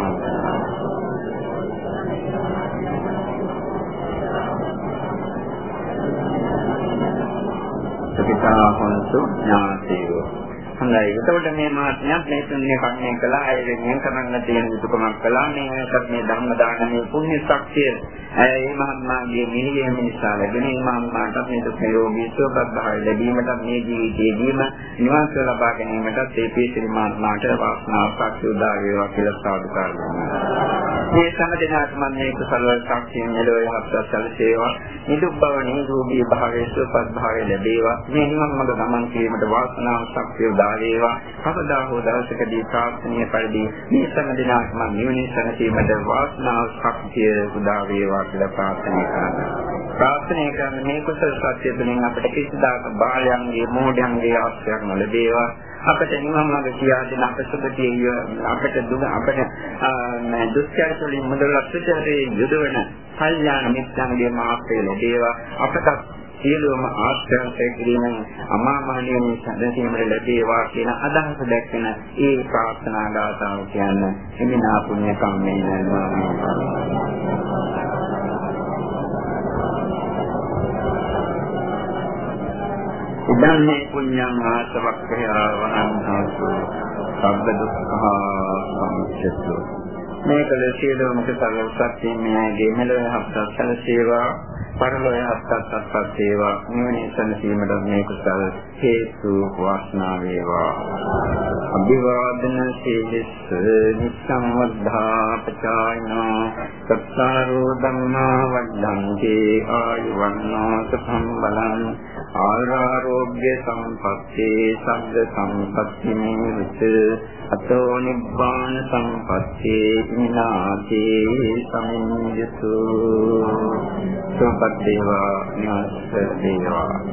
සුගතා හොන්තු ඥාතියෝ. හොඳයි. එතකොට මේ මාත්‍යයක් මේ තුනේ කන්නේ කළා. අය වෙනින් කරන්න තියෙන යුතුයකමක් කළා. මේකට මේ ධර්ම දානමේ පුණ්‍ය ශක්තිය ඒ මහත්මාගේ මිනිගේ නිසා ලැබෙන මේ මහත්මාට මේ දුක් නිරෝගී සුවපත් භාවය ලැබීමට මේ ජීවිතයේදීම නිවන් සුව ලබා ගැනීමට ඒ පිළිසිරි මහත්මාට වාසනාවක් උදා වේවා කියලා සාදුකාර මේ සම්දෙනාට මම මේ කුසල ශක්තිය මෙලොව යහපත් සැලසේවා. නිදුක් බව නිරෝගී භාවයේ සුවපත් භාවය ලැබේවා. මේ නිවන් මඟ ගමන් කිරීමට වාසනාව ශක්තිය උදා වේවා. කවදා හෝ දවසකදී ප්‍රාර්ථනීය පරිදි මේ සම්දෙනාට මම නිවනින් සැනසීමට වාසනාව ශක්තිය උදා වේවා කියලා ප්‍රාර්ථනා කරනවා. ප්‍රාර්ථනා කරන මේ කුසල සත්‍ය තුළින් අපට කිසිදාක බාලයන්ගේ මෝඩයන්ගේ ආශ්‍රයක් නොලැබේවා. අපට නිවන් මාර්ග කියා දෙන අපසුබතිය අපට දුක අපට දුක්ඛය තුළින් මුදල් අත්‍යතරේ යොදවන කල්යාණ මිත්‍යන්ගේ මාර්ගය ලැබේවා. අපට සියලුම ආශ්‍රයන්තය කිරීමෙන් අමා මහ නිවන සැදසීමට ලැබේවා කියන අදහස දැක්වෙන ඒ ප්‍රාර්ථනා ගාථාව කියන්නේ හිමිනා පුණ්‍ය කම්මේ නල්වා ඉදන්නේ පුඤ්ඤං ආසවක්ඛය වනන්තසු සබ්බ දුක්ඛා සමුච්ඡතු මේකල සියලුම කුසල සත්‍යයෙන් මෙයගේ මෙලොව හප්ත සැලසේවා. පරලෝය අත්ත් අත්ත් වේවා නිවනේ සැනසීමට මේ කුසල හේතු වාසනා වේවා. අභිවාදන සීලස්ස නිසම්වද්ධා පචායනෝ සත්තාරෝ ධම්මා වද්ධන්ති ආයුවන්නෝ සුඛං බලං ආරෝග්‍ය සම්පත්තේ සබ්බ සම්පත්ති නිවිත අතෝ නිබ්බාන සම්පත්තේ විනාතේ සමිඤ්ඤතු සම්පත් දේවා නිවාස දේවා